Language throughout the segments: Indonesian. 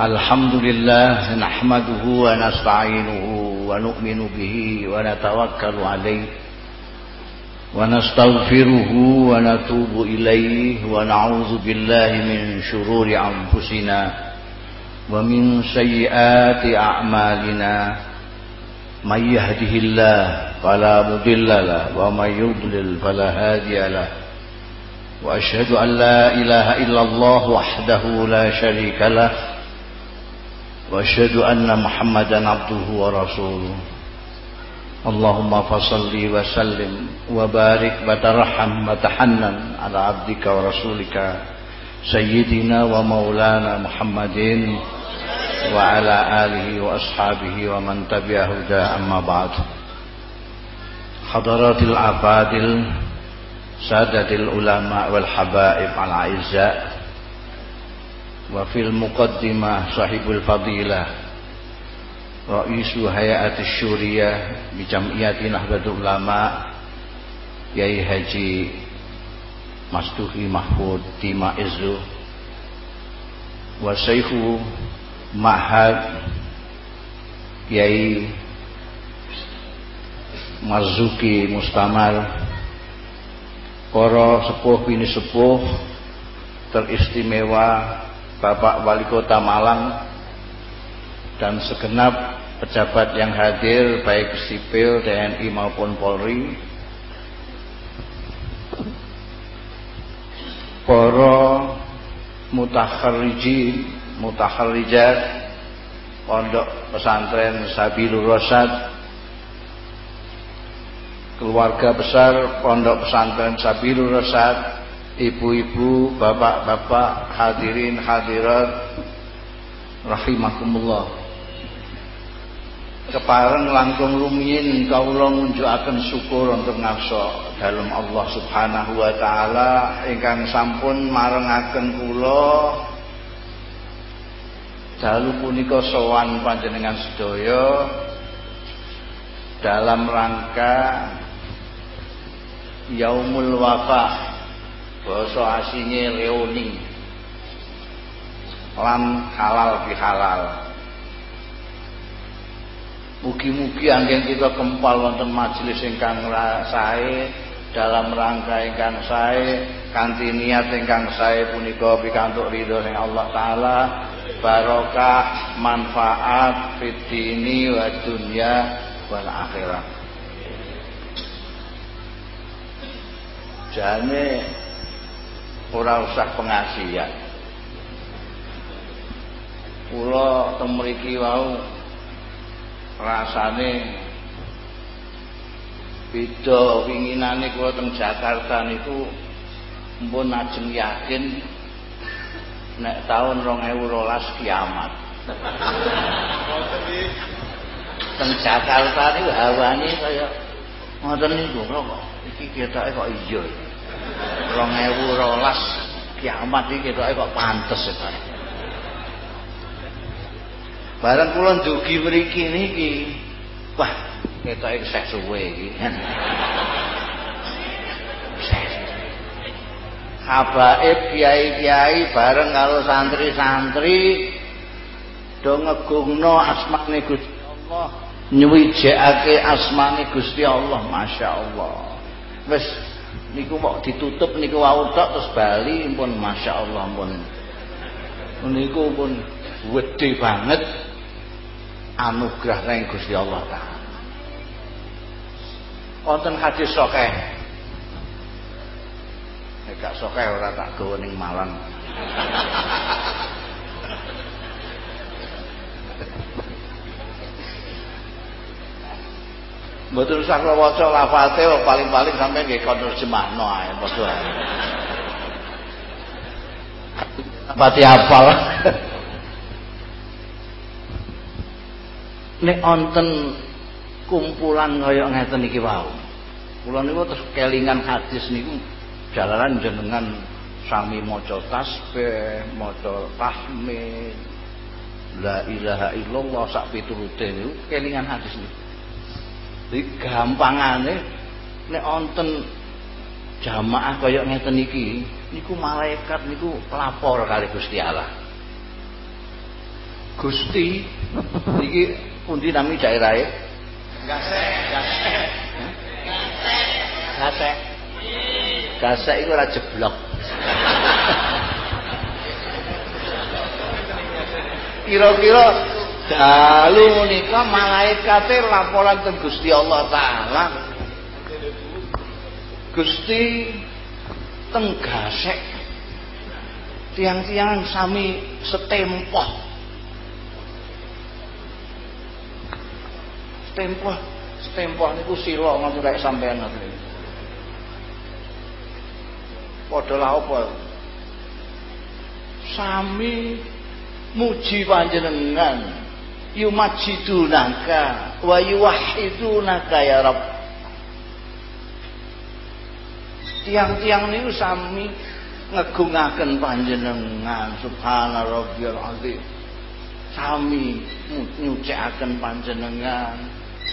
الحمد لله نحمده ونستعينه ونؤمن به ونتوكل عليه ونستغفره ونتوب إليه ونعوذ بالله من شرور أنفسنا ومن سيئات أعمالنا من يهده الله فلا مضل له ومن يضلل فلا هادي له وأشهد أن لا إله إلا الله وحده لا شريك له وأشهد أن محمدا عبده ورسوله. اللهم فصل وسلم وبارك وترحم وتحنن على عبدك ورسولك سيدنا ومولانا محمد وعلى آله وأصحابه ومن تبع هدى أما بعد. حضرات العبادل سادة العلماء والحبائب wa fil muqaddimah fadilah. Raisu hayati syuriyah bi jamiyati nahdlatul Haji Mastuhi Mahfud Tima Izzu Mahad Kiai Marzuki Mustamar. Para sepuh bini sepuh teristimewa Bapak Wali Kota Malang dan segenap pejabat yang hadir baik sipil, TNI maupun Polri. Para mutakharrijin mutakharrijat pondok pesantren Sabilur Rosad keluarga besar pondok pesantren Sabilur Rosad ibu-ibu bapak-bapak hadirin hadirat rahimakumullah. Kepareng langkung rumiyin kawula ngunjukaken syukur untuk ngarsa dalem Allah Subhanahu wa taala. Ingkang sampun marengaken kula dalu punika sowan panjenengan sedaya dalam rangka Yaumul Wafa basa asine leoni lan halal bihalal Mugi-mugi anggen kita kempal wonten majelis ingkang sae dalam rangka ingkang sae kanthi niat ingkang sae punika pikantuk ridho sing Allah taala. Barokah manfaat fid dini wa dunya wal akhirah. Jane ora usah pengasihan kula teng mriki wau rasane beda winginane kula teng Jakarta niku mpun ajeng yakin nek tahun 2012 kiamat. Teng Jakarta niku hawane kaya ngoten niku kok iki ketoke kok iya 2012 kiamat iki ketoke kok pantes kok Barang kula ndugi mriki niki. Wah, ketoke sek suwe iki. Habaib kiai-kiai bareng karo santri-santri do ngegungno asmane Gusti Allah, nyuwijekake asmane Gusti Allah, Masya Allah. Wis niku mau ditutup niku wau tok terus bali pun Masya Allah pun niku pun wedi banget anugerah ning Gusti Allah taala. Wonten hadis sokeh. Nek gak sokeh ora tak gawa ning Malang. Mboten usah kula waca lafate paling-paling sampai nggih kon terjemahno ae padha ae. Pati apal. nek onten kumpulan kaya ngeten iki wau. Kula niku terus kelingan hadis niku jalanan jenengan sami maca tasbih, maca tahmid, la ilaha illallah sak piturute niku kelingan hadis niku. Jadi gampangane nek onten jamaah kaya ngeten iki niku malaikat niku pelapor kali Gusti Allah. Gusti iki pundi nami daerahe? Gasek, gasek. Gasek. Gasek iku ora jeblok. Kira-kira dalu menika malaikate laporan teng Gusti Allah taala. Gusti teng gasek tiang-tiang sami setempoh. Setempoh setempoh niku sila ngoten rek sampean ngoten padha la apa? Sami muji panjenengan yumajidunaka wa yuwahhidunaka ya Rabb tiang-tiang niku sami ngegungaken panjenengan subhana rabbiyal azim. Sami nyucikaken panjenengan.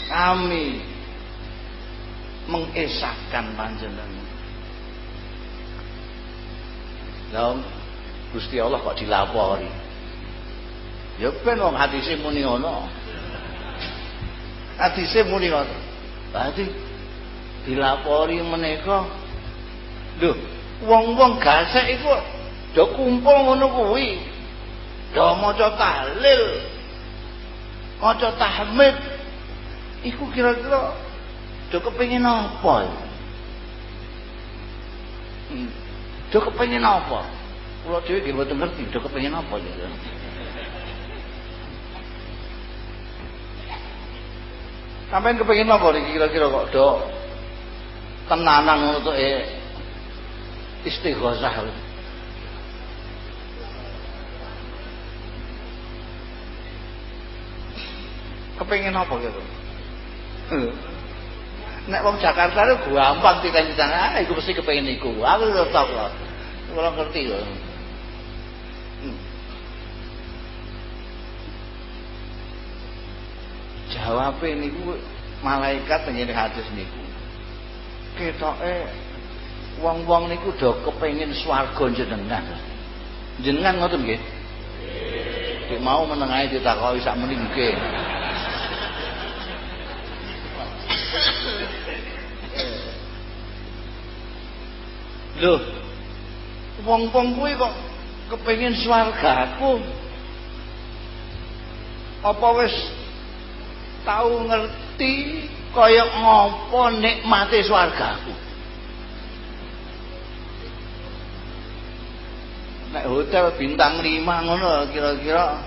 Kami mengesahkan panjenengan. Lah Gusti Allah kok dilapori ya ben wong hadise muni ngono. Hadise muni ngono. Berarti dilapori menika. Lho wong-wong gasek iku do kumpul ngono kuwi. Do maca tahlil. Maca tahmid. Iku kira-kira do kepengin apa hmm. do kepengin apa? Kula dhewe nggih mboten ngerti do kepengin apa gitu Sampai kepengin apa kira-kira kok do tenanan untuk eh istighosah. Kepengin apa gitu nek wong Jakarta itu gampang ditanya ah iku mesti kepengin iku. Aku tau kok kula ngerti kok hmm. Jawab niku malaikat tenggene hadis niku ketoke wong-wong niku do kepengin swarga jenengan. Jenengan ngoten nggih? Dik mau menengahe ditakoki sak meni nggih. Lho. Wong-wong kuwi kok kepengin swargaku. Apa wis tau ngerti kaya ngopo nikmate swargaku? nek hotel bintang 5 ngono kira-kira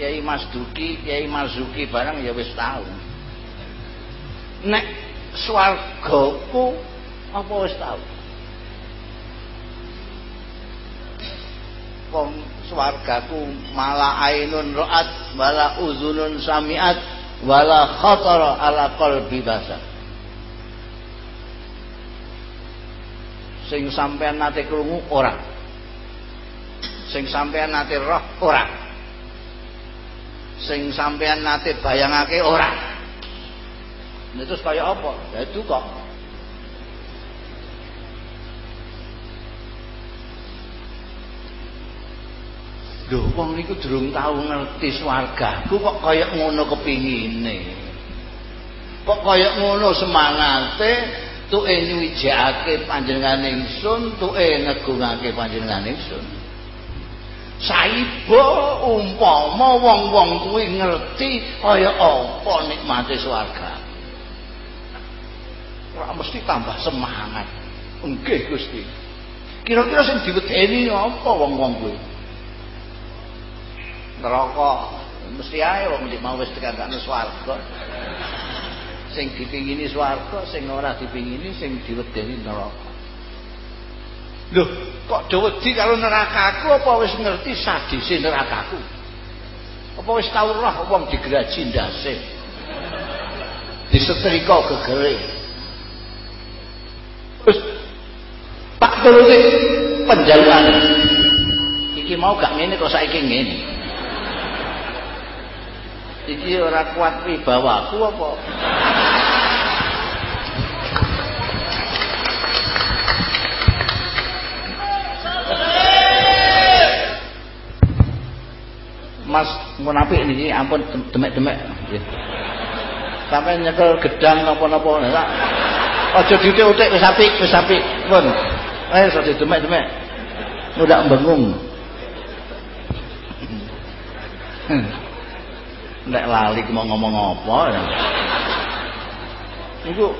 Kiai Mas Duki, Kiai Marzuki barang ya wis tahu. Nek swargaku apa wis tahu? Wong swargaku mala ainun ra'at wala uzunun samiat wala khatara ala qalbi basar. Sing sampean nate krungu ora. Sing sampean nate roh ora. Sing sampean nate bayangake ora. Nah, terus kaya apa? Ya itu kok Lho wong niku durung tau ngerti swargaku kok kaya ngono kepingine. Kok kaya ngono semangate? Tuke nyuwijake panjenengan ingsun, tuke ngegungake panjenengan ingsun. saiba umpama wong-wong kuwi ngerti kaya apa nikmate swarga. Ora mesti tambah semangat. Nggih Gusti. Kira-kira sing diwedeni apa wong-wong kuwi neraka mesti ae wong mau wis dikandakno swarga sing dipingini swarga sing ora dipingini sing diwedeni neraka Loh, kok do wedi karo nerakaku apa wis ngerti sadise nerakaku? Apa wis tau roh wong digeraji ndase? Disetrika gegere. Terus tak turuti penjaluan. Iki mau gak ngene kok saiki ngene. Iki ora kuat wibawaku apa? Mas munafik niki ampun demek-demek. Sampai nyekel gedang napa-napa nek aja diutik-utik wis apik, wis apik. Pun. Eh iso demek-demek. Udah bengung. Nek lali mau ngomong apa ya. Iku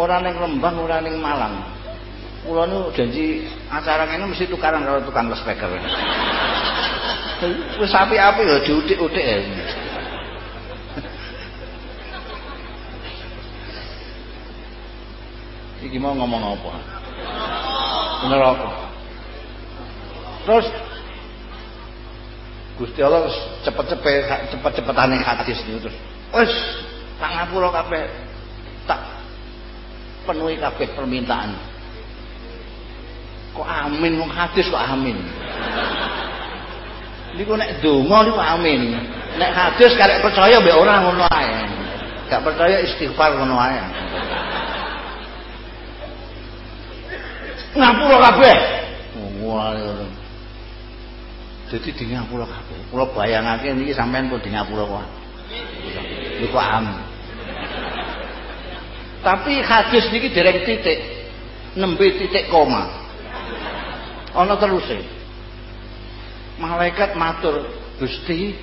ora ning Rembang, ora ning Malang. Kula nu janji acara kene mesti tukaran karo tukang speaker. Wis api-api lho diutik-utik ya. Iki mau ngomong apa? Bener apa? Terus Gusti Allah cepet-cepet cepet-cepetane hadis niku terus. Wis tak ngapura kabeh. Tak penuhi kabeh permintaan. Kok amin wong hadis kok amin. Niku nek donga niku amin. Nek hadis karek percaya mbek ora ngono ae. Gak percaya istighfar ngono ae. Ngapura kabeh. Wah, Jadi di ngapura kabeh. Kula bayangake niki sampean pun di ngapura kok. Niku paham. Tapi hadis niki dereng titik. Nembe titik koma. Ana teruse. Malaikat matur, Gusti,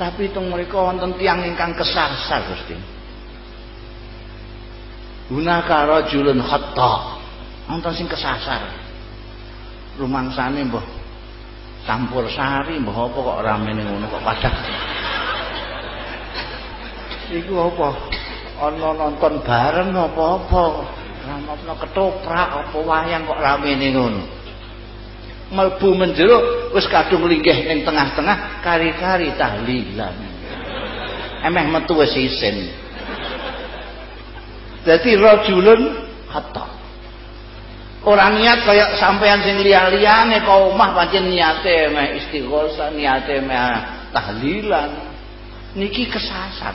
tapi teng mereka wonten tiang ingkang kesasar, Gusti. Gunaka rajulun khata. Wonten sing kesasar. Rumangsane mbah campur sari mbah apa kok ramene ngono kok padha. Iku apa? Ana nonton bareng apa-apa. Ramapno ketoprak apa wayang kok ramene ngono. Melbu menjero wis kadung linggih ning tengah-tengah kari-kari tahlilan. Emeh metu wis isin. Dadi rajulun hatta. Ora niat kaya sampean sing liya-liyane kok omah pancen niate meh istighosah, niate meh tahlilan. Niki kesasar.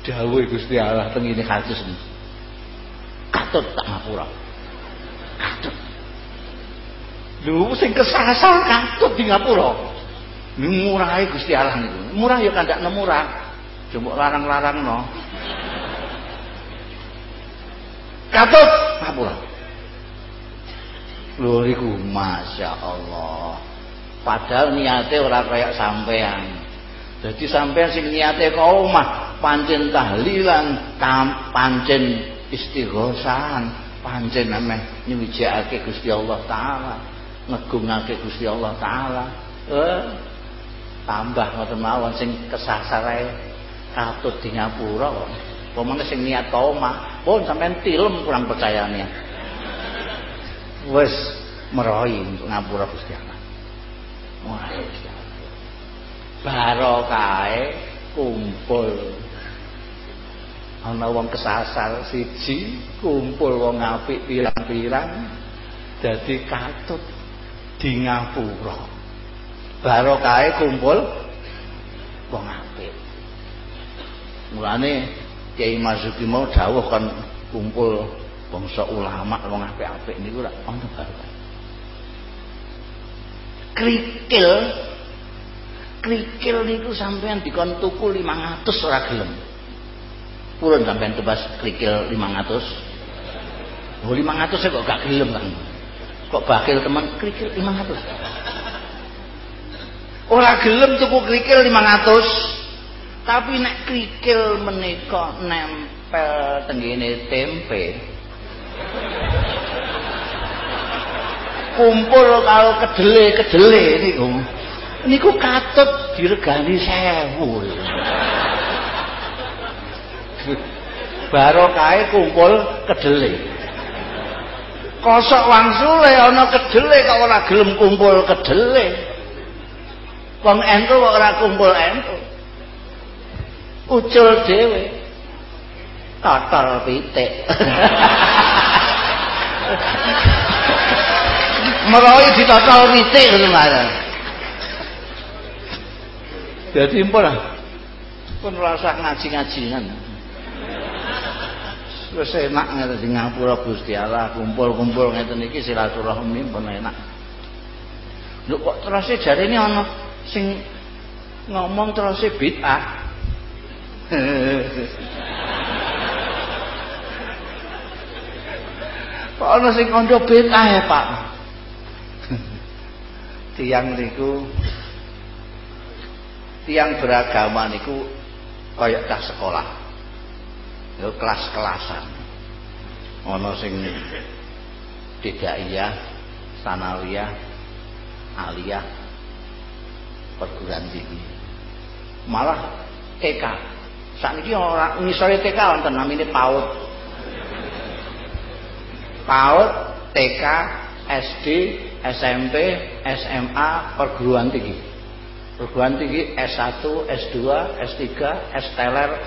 Dawuh Gusti Allah teng ini hadis niki. Katut tak ngapura. Katut. Lho sing kesasar katut di ngapura. Murahe Gusti Allah niku. Murah ya kandak murah. Coba larang-larang no. Katut ngapura. Lho Masya Allah. Padahal niate ora kaya sampean. Jadi sampean sing niate kok omah pancen tahlilan, pancen istighosahan, pancen ameh nyuwijake Gusti Allah taala, ngegungake Gusti Allah taala. Eh tambah ngoten mawon sing kesasar ae katut di ngapura kok. Pomane sing niat ka omah, pun sampean tilem kurang percayane. Wes merohi untuk ngapura Gusti Allah. Merohi Gusti Allah. Barokahe kumpul ana wong kesasar siji kumpul wong apik pirang-pirang dadi katut di ngapura barokahe kumpul wong apik mulane Kiai Marzuki mau dawuh kan kumpul bangsa ulama wong apik-apik niku lak ana barokah krikil krikil niku sampean dikon tuku 500 ora gelem. Purun sampean tebas krikil 500 oh 500 kok gak gelem kan kok bakil teman? Krikil 500 ora gelem tuku krikil 500 tapi nek krikil menika nempel tenggene tempe kumpul kalau kedele-kedele niku niku katut diregani sewu barokahe kumpul kedele. Kosok wangsule ana kedele kok ora gelem kumpul kedele. Wong entu kok ora kumpul entu ucul dhewe. Totol pitik meroi ditotol pitik ngono jadi impun pun rasa ngaji-ngajian. Wis enak ngene di ngapura Gusti Allah kumpul-kumpul ngeten iki silaturahmi pun enak. Lho kok terus jarene ana sing ngomong terus bid'ah Kok ana sing kandha bid'ah ya, Pak? tiang niku tiang beragama niku kaya cah sekolah. Yo kelas-kelasan. Ana sing iya sanawiyah, aliyah, perguruan tinggi. Malah TK. Sakniki ora ngisore TK wonten namine PAUD. PAUD, TK, SD, SMP, SMA, perguruan tinggi. Perguruan tinggi S1, S2, S3, S teler.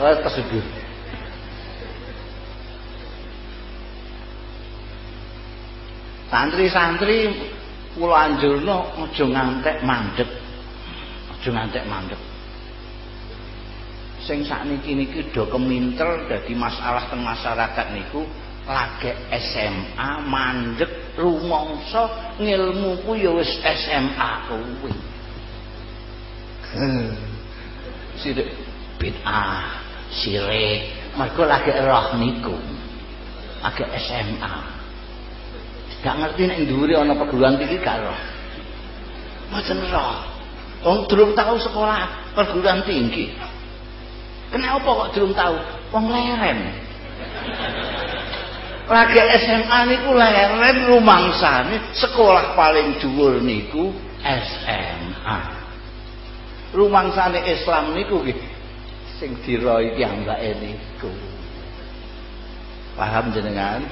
Oh, tersebut. Santri-santri kula anjurno aja ngantek mandek. Aja ngantek mandek. Sing sakniki niki do keminter dadi masalah teng masyarakat niku lagi SMA mandek rumangsa ngilmu ku ya wis SMA kuwi. Sidik bid'ah, sirik, mergo lagi roh niku. Lagi SMA. Gak ngerti nek ndure ana perguruan tinggi gak roh. Mboten roh. Wong durung tahu sekolah perguruan tinggi. Kenapa kok belum tahu? Wong leren. Lagi SMA niku leren rumangsane sekolah paling dhuwur niku SMA. Rumangsane Islam niku nggih sing diroi piyambake niku. Paham jenengan?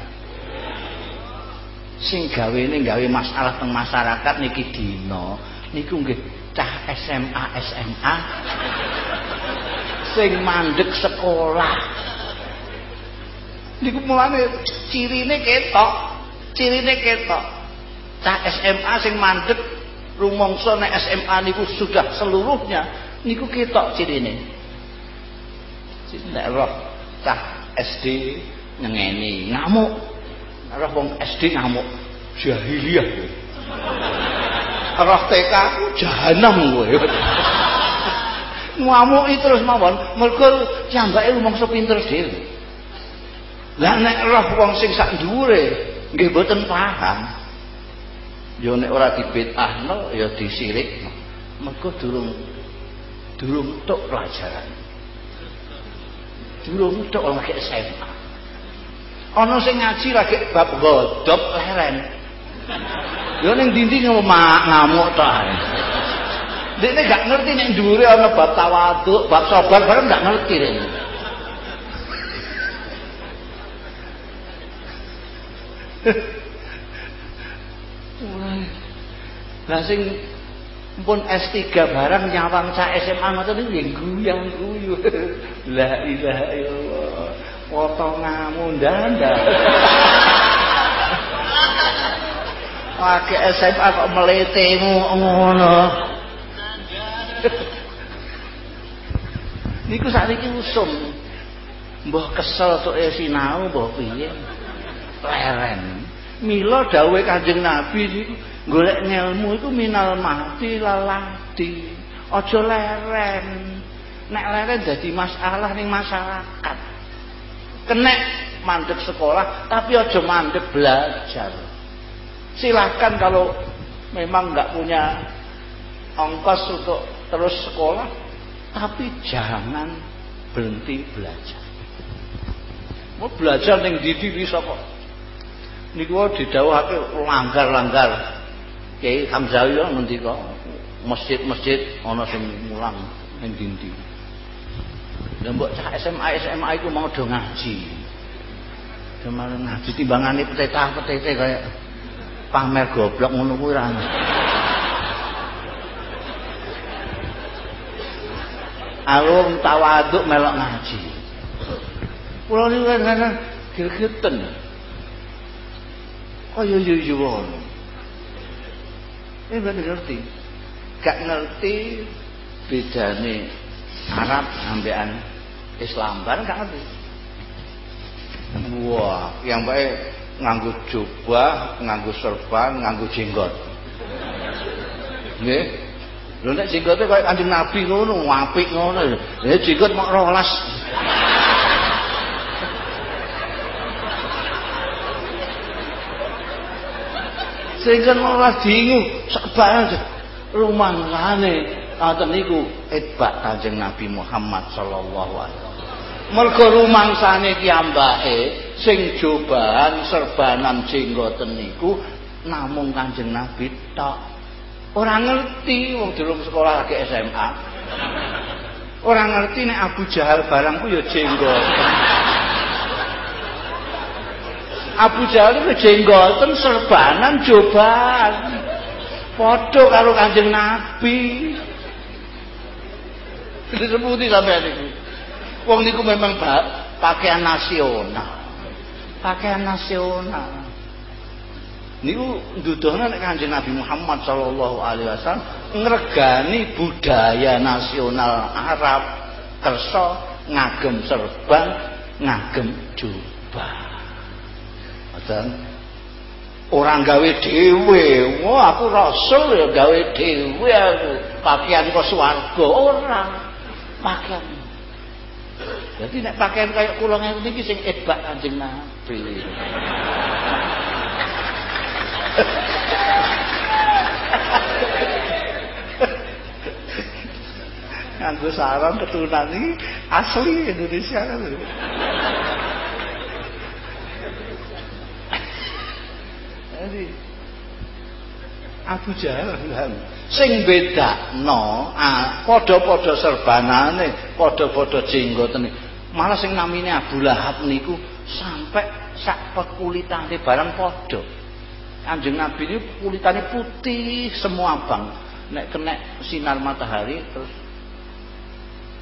Sing gawene gawe masalah teng masyarakat niki dina niku nggih cah SMA SMA sing mandek sekolah. Niku mulane cirine ketok cirine ketok. Cah SMA sing mandek rumangsa nek SMA niku sudah seluruhnya niku ketok cirine. Nek roh cah SD nyengeni ngamuk. Roh wong SD ngamuk jahiliyah. Roh TK jahanam kowe ngamuki terus mawon. Mergo jambake rumangsa pinter dhewe. Lah nek roh wong sing sak dhuwure nggih mboten paham. Ya nek ora dibid'ahno ya disirikno mergo durung durung tok pelajaran. Durung tok lagi SMA ana sing ngaji lagi bab godop leren. Ya ning dinding ngamuk tok dia ini gak ngerti nih duri ana bab tawaduk, bab sabar bareng gak ngerti ini. Lah sing pun S3 barang nyawang cah SMA ngoten nggih guyang guyu. La ilaha illallah. Potongamu ndanda. Pakai SMA kok meletemu ngono. Niku sakniki usum. Mbah kesel tok e sinau mbah piye? Leren. Mila dawuhe Kanjeng Nabi niku golek iku minal mati lalati aja leren. Nek leren dadi masalah ning masyarakat. Kenek mandek sekolah tapi aja mandek belajar. Silahkan kalau memang nggak punya ongkos untuk terus sekolah tapi jangan berhenti belajar. Mau belajar yang didi bisa kok. Niku didhawuhake langgar-langgar. Kiai Hamzawi ngendika masjid-masjid ana sing mulang ning dindi lha mbok cah SMA SMA iku mau do ngaji. Do ngaji timbangane peteta-petete kaya pamer goblok kuwi ra alung tawaduk melok ngaji. Kula niku kadang gregeten kaya ngono ini berarti ngerti? Gak ngerti bedane Arab ambekan Islam bareng gak ngerti. Wah yang baik nganggu jubah nganggu serban nganggu jenggot. Nggih. Lho nek jenggote kaya Kanjeng Nabi ngono, apik ngono. Ya jenggot mok rolas. Sehingga malah bingung, sebaran rumangane ngoten niku etbak Kanjeng Nabi Muhammad sallallahu alaihi wasallam. Mergo rumangsane kiyambake sing jobahan serbanan jenggoten niku namung Kanjeng Nabi tok. Ora ngerti wong durung sekolah lagi SMA. Ora ngerti nek Abu Jahal barang ku ya jenggoten. Abu Jahal itu jenggoten serbanan jobahan. Padha karo Kanjeng Nabi. Disebuti sampean niku. Wong niku memang pakaian nasional. Pakaian nasional. Niku nduduhna nek Kanjeng Nabi Muhammad sallallahu alaihi wasallam ngregani budaya nasional Arab kersa ngagem serban, ngagem jubah. Ngoten. Orang gawe dhewe, wah aku rasul ya gawe dhewe aku. Pakaian kok swarga ora. Pakaian. Jadi nek pakaian kayak kula ngene iki sing edbak Kanjeng Nabi. Nganggo sarung keturunan ini asli Indonesia kan. Jadi Abu Jahal sing bedakno ah padha-padha serbanane, padha-padha jenggotane. Malah sing namine Abu Lahab niku sampai sak pekulitane barang padha. Kanjeng Nabi ini kulitane putih semua bang. Nek kena sinar matahari terus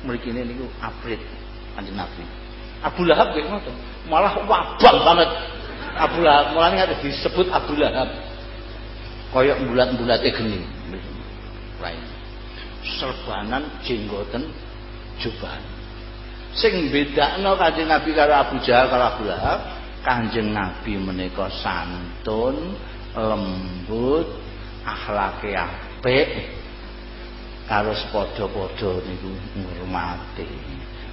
mriki niku abrit Kanjeng Nabi. Abu Lahab nggih ngoten. Malah wabang banget. Abu Lahab mulane ada disebut Abu Lahab. Koyok bulat-bulate geni. Lain. Serbanan jenggoten jubahan. Sing bedakno Kanjeng Nabi karo Abu Jahal karo Abu Lahab, Kanjeng Nabi menika santun, lembut, akhlake apik. Karo padha-padha niku ngurmati.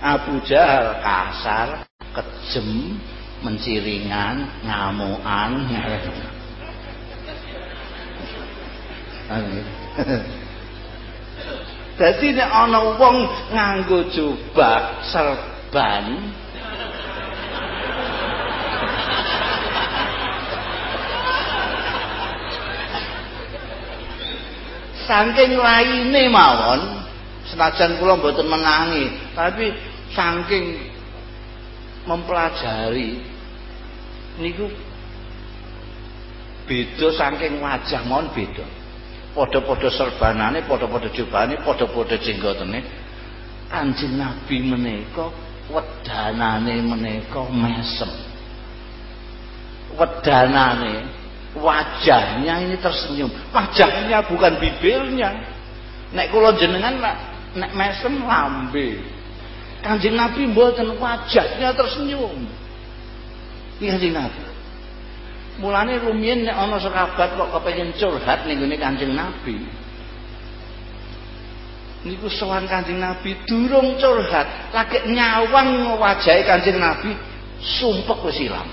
Abu Jahal kasar, kejem, menciringan, ngamukan. Dadi nek ana wong nganggo jubah serban saking laine mawon senajan kula mboten menangi tapi saking mempelajari niku beda saking wajah mohon beda. Padha-padha serbanane padha-padha jubahane padha-padha jenggotene Kanjeng Nabi menika wedanane menika mesem. Wedanane wajahnya ini tersenyum. Wajahnya bukan bibirnya. Nek kula jenengan nek mesem lambe. Kanjeng Nabi mboten wajahnya tersenyum. Iki Kanjeng Nabi. Mulane rumiyin nek ana sahabat kok kepengin curhat ning gone Kanjeng Nabi. Niku sowan Kanjeng Nabi durung curhat. Lagi nyawang wajahe Kanjeng Nabi sumpek wis ilang.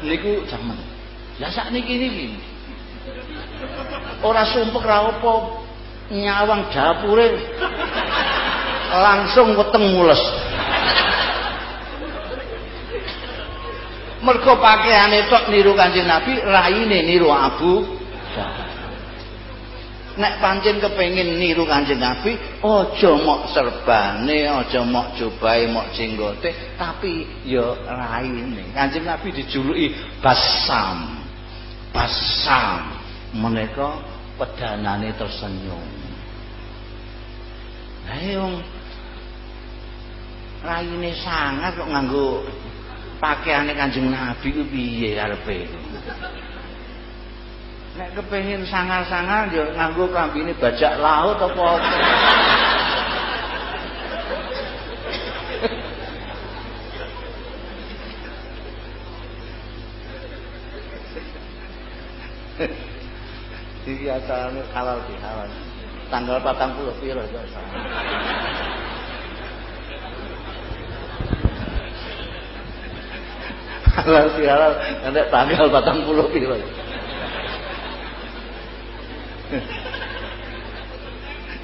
Niku jaman Lah sakniki niki. Ora sumpek ra apa nyawang dapure langsung weteng mules. Mergo pakaiane tok niru Kanjeng Nabi, raine niru Abu Nek pancen kepengin niru Kanjeng Nabi, aja mok serbane, aja mok jobahe, mok jenggote, tapi ya raine. Kanjeng Nabi dijuluki Basam. Basam menika pedanane tersenyum. Ayo raine sangat kok nganggo pakaiane Kanjeng Nabi ku piye karepe nek kepengin sangar-sangar ya nganggo klambine bajak laut apa Acarane halal bihalal. Tanggal 40 piro ya Halal bihalal nanti tanggal 40 piro.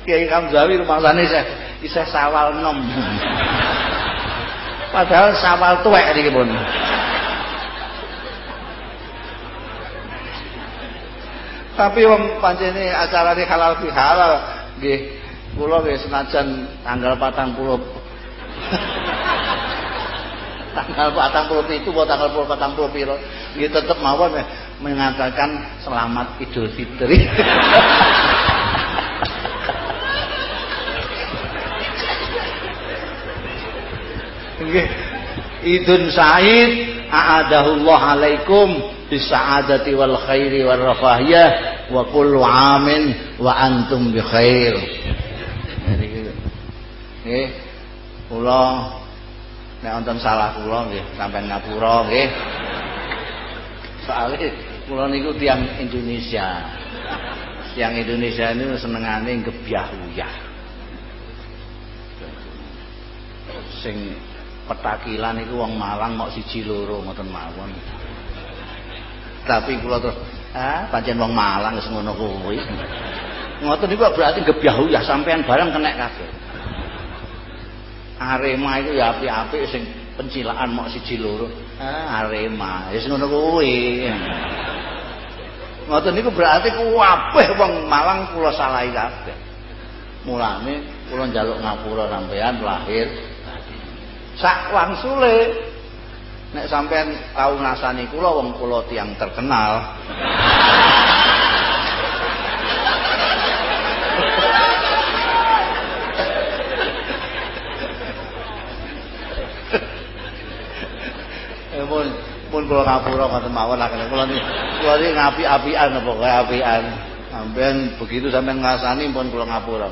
Kiai Kamzawi rumangsane saya isih sawal nom. Padahal sawal tuwek niki pun. Tapi wong pancene acarane halal bi halal. Nggih kula nggih senajan tanggal 40 tanggal 40 itu buat tanggal 40 piro? Nggih tetep mawon mengatakan selamat Idul Fitri. Idun Said a'adahullah alaikum bisaadati wal khairi wal rafahiyah wa kullu amin wa antum bi khair. Nggih. Kula nek wonten salah kula nggih sampean ngapura nggih. Soale kula niku tiang Indonesia. Tiang Indonesia ini senengane gebyah-uyah. Sing petakilan itu wong Malang mau siji loro ngoten mawon tapi kula terus ah pancen wong Malang wis ngono kuwi. Ngoten niku berarti gebyahu ya sampean barang kena kabeh. Arema itu ya api-api sing pencilaan mau siji loro. Ah Arema wis ngono kuwi. Ngoten niku berarti kabeh wong Malang kula salahi kabeh. Mulane kula njaluk ngapura sampean lahir. Sak wangsule nek sampean tau ngasani kula wong kula tiang terkenal. Pun pun kula ngapura ngoten mawon lah kula niki kula niki ngapi-apian apa kaya apian. Sampean begitu sampean ngasani pun kula ngapura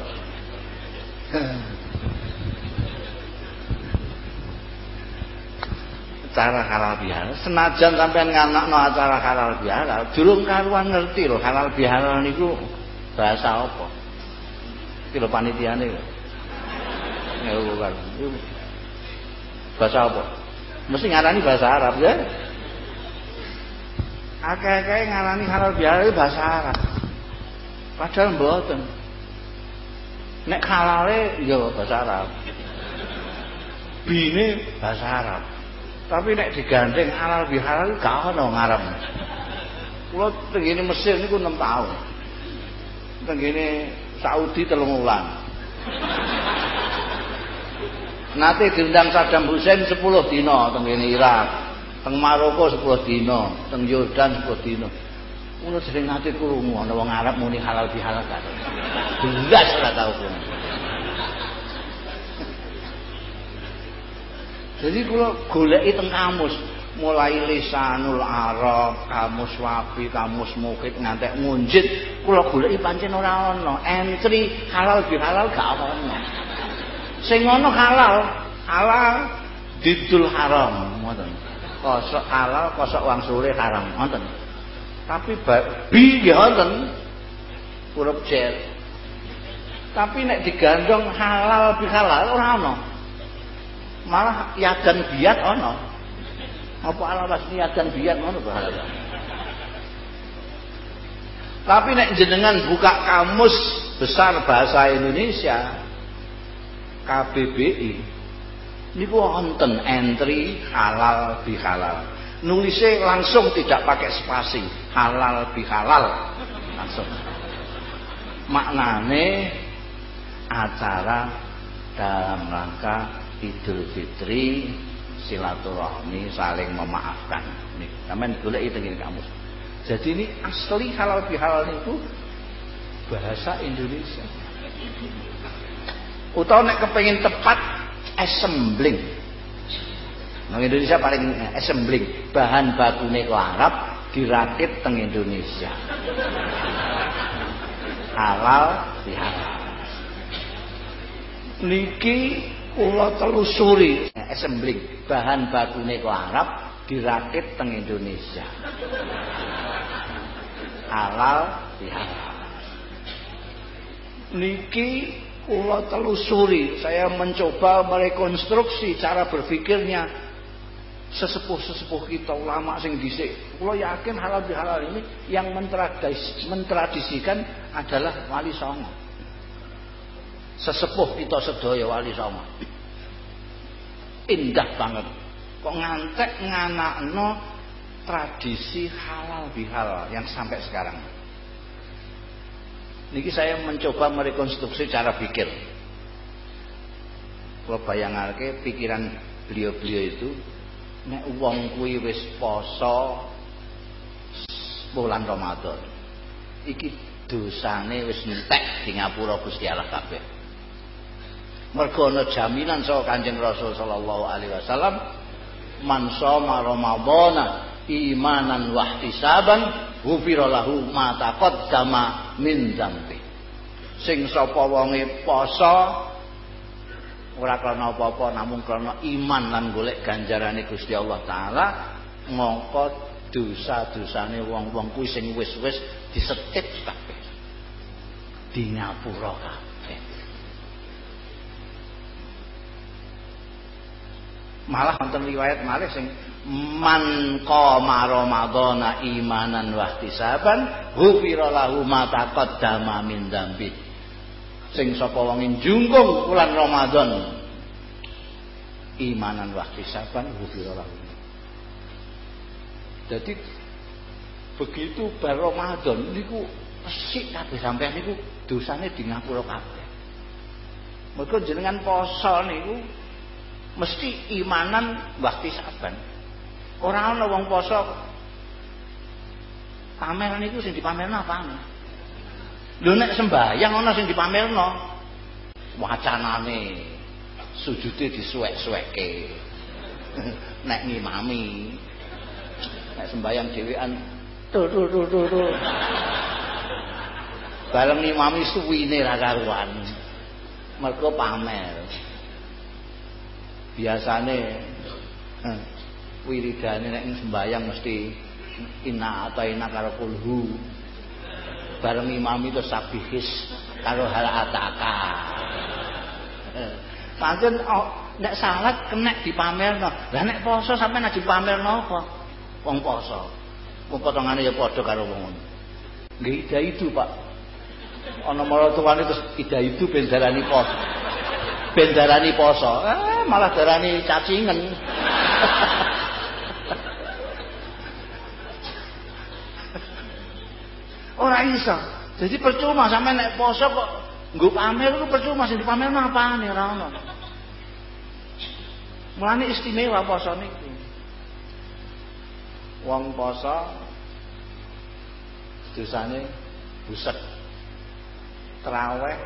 acara halal bihalal. Senajan sampean nganakno acara halal bihalal durung karuan ngerti lho halal bihalal niku bahasa apa? Iki lho panitiane lho. Kan. Bahasa apa? Mesti ngarani bahasa Arab ya? Akeh-akeh ngarani halal bihalal bahasa Arab. Padahal mboten. Nek halale ya bahasa Arab. Bine bahasa Arab tapi nek digandeng halal bihalal gak ono ngarep. Kula tengene Mesir niku 6 tahun. Tengene Saudi telung wulan. Nate diundang Saddam Hussein 10 dina tengene Irak. Teng Maroko 10 dina, teng Yordan 10 dina. Kula sering nate krungu ana wong Arab muni halal bihalal kan. Belas ora tau krungu. Jadi kula goleki teng kamus, mulai lisanul arab, kamus wapi, kamus mukit ngantek ngunjit, kula goleki pancen ora ana. Entry halal bihalal gak ana. Sing ana halal, halal didul haram, ngoten. Kosok halal, kosok wang sule haram, ngoten. Tapi bi nggih wonten. Huruf cer. Tapi nek digandong halal bihalal ora ana. Malah yadan biat ono. Apa alawas yadan biat ono bahaya tapi nek jenengan buka kamus besar bahasa Indonesia KBBI niku wonten entry halal bihalal. Nulisnya langsung tidak pakai spasi halal bihalal. Langsung. Maknane acara dalam rangka Idul Fitri silaturahmi saling memaafkan. Nih sampean golek itu ngene kamus jadi ini asli halal bihalal itu bahasa Indonesia. Utawa nek kepengin tepat assembling. Nang Indonesia paling assembling. Bahan bakune Arab dirakit teng Indonesia. Halal bihalal. Niki kula telusuri assembling bahan bakune ku Arab dirakit teng Indonesia halal bihalal. Niki kula telusuri, saya mencoba merekonstruksi cara berpikirnya sesepuh-sesepuh kita ulama sing dhisik. Kula yakin halal bihalal ini yang mentradis, mentradisikan adalah wali songo. Sesepuh kita sedaya wali songo. Indah banget. Kok ngantek nganakno tradisi halal bihalal yang sampai sekarang. Niki saya mencoba merekonstruksi cara pikir. Kalau bayangake pikiran beliau-beliau itu nek wong kuwi wis poso bulan Ramadan. Iki dosane wis entek di ngapura Gusti Allah kabeh. Mergo ana jaminan saka Kanjeng Rasul sallallahu alaihi wasallam man shoma ramadhana imanan wa ihtisaban ghufira lahu ma taqaddama min dzambi. Sing sapa wonge poso ora krana apa-apa namung krana iman lan golek ganjarane Gusti Allah taala mongko dosa-dosane wong-wong kuwi sing wis-wis disetip kabeh di ngapura kabeh malah wonten riwayat malih sing man qama ramadhana imanan wa ihtisaban ghufira lahu ma taqaddama min dzambi sing sapa wong njungkung bulan Ramadan imanan wa ihtisaban ghufira lahu. Jadi begitu bar Ramadan niku resik kabeh sampean niku dosane di ngapura kabeh. Mergo jenengan poso niku mesti imanan wa ihtisaban ora ana wong poso pamer niku sing dipamerno apane Lho nek sembahyang ana sing dipamerno. Wacanane sujude disuwek-suweke. nek ngimami. Nek sembahyang dhewean tuh tuh tuh tuh tuh. Bareng ngimami suwine ra karuan. Mergo pamer. Biasane wiridane nek sembahyang mesti inna atau inna karo kulhu. Bareng imam itu sabihis karo hal ataka. Pancen oh, nek salat kenek dipamerno. Lah nek poso sampe nek dipamerno apa? Wong poso. Wong potongane ya padha karo wong ngono. Nggih itu Pak. Ana maratuwane terus ida itu ben darani poso ben darani poso eh malah darani cacingen Ora iso. Jadi percuma sampe nek poso kok nggo pamer ku percuma sing dipamer apane ora ono. Mulane istimewa poso niku. Wong poso dosane busek. Traweh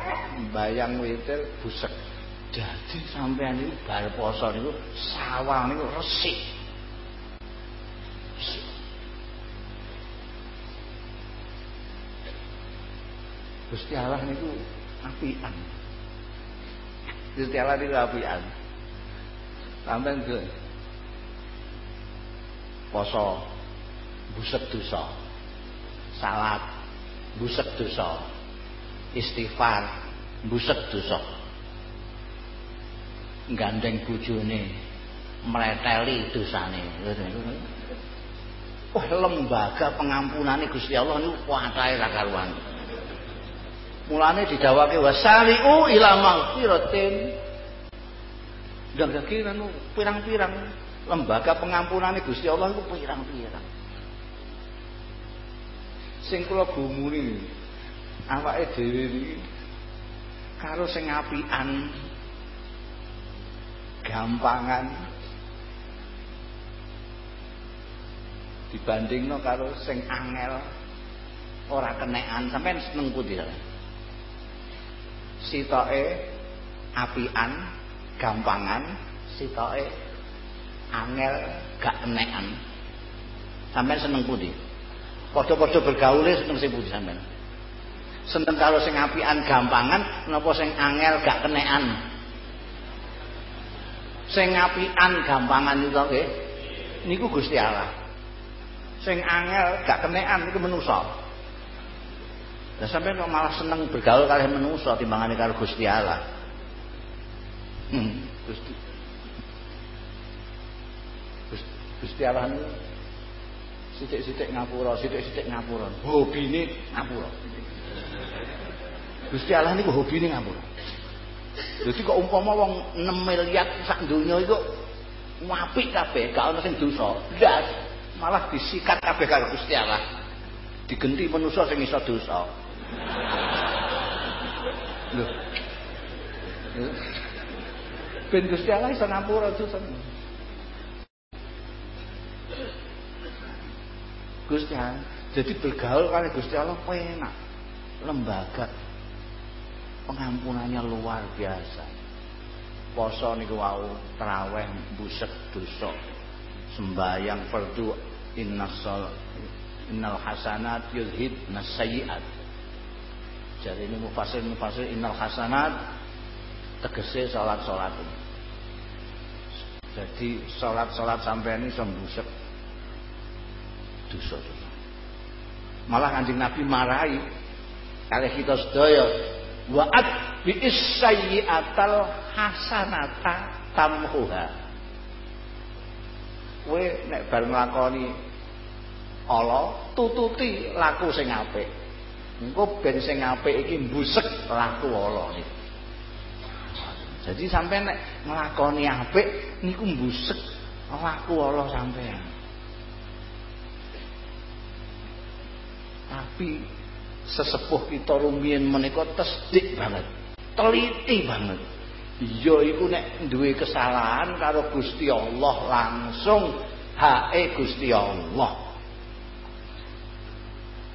bayang witir busek. Jadi sampean niku bar poso niku sawang niku resik. Gusti Allah niku apian. Gusti Allah niku apian. Sampeyan ke poso buset dosa. Salat buset dosa. Istighfar buset dosa. Gandeng bojone mreteli dosane. Wah lembaga pengampunane Gusti Allah niku kuwatahe ra karuan. Mulane didawake wasari'u ila maghfiratin. Dan kira pirang-pirang lembaga pengampunan Gusti Allah itu pirang-pirang. Sing kula gumuni awake dhewe iki karo sing apian gampangan dibandingno karo sing angel ora kenekan. Sampean seneng pundi sitoke apian gampangan. Sitoke angel gak enekan sampean seneng pundi? Padha-padha bergaule seneng sing pundi sampean seneng karo sing apian gampangan napa sing angel gak kenekan sing apian gampangan niku nggih niku Gusti Allah sing angel gak kenekan niku manusa Lah sampai kok malah seneng bergaul kali manusa timbangane karo Gusti Allah. Hmm, Gusti Gusti Allah niku sithik-sithik ngapura, sithik-sithik ngapura. Hobine ngapura. Gusti Allah niku hobine ngapura. Jadi kok umpama wong 6 miliar sak donya iku apik kabeh, gak ana sing dosa. Blas, malah disikat kabeh karo Gusti Allah. Digenti manusa sing iso dosa. Lho. Ben Gusti Allah iso ngapura dosa. Gusti Allah. Jadi bergaul kali Gusti Allah enak. Lembaga pengampunannya luar biasa. Poso niku wau traweh busek dosa. Sembayang fardu innas innal hasanat yudhid nasayiat. Jadi ini mufasir mufasir innal hasanat tegese salat-salat. Jadi salat-salat sampai ini sembusek dosa-dosa. Malah kanjeng Nabi marahi kali kita sedaya wa'at bi isayyi'atal hasanata tamhuha. Kowe nek bar nglakoni ala tututi laku sing apik. Engko ben sing apik iki mbusek laku ala. Jadi sampai nek nglakoni apik niku mbusek laku ala sampean. Tapi sesepuh kita rumiyin menika tesdik banget. Teliti banget. Iya iku nek duwe kesalahan karo Gusti Allah langsung hae Gusti Allah.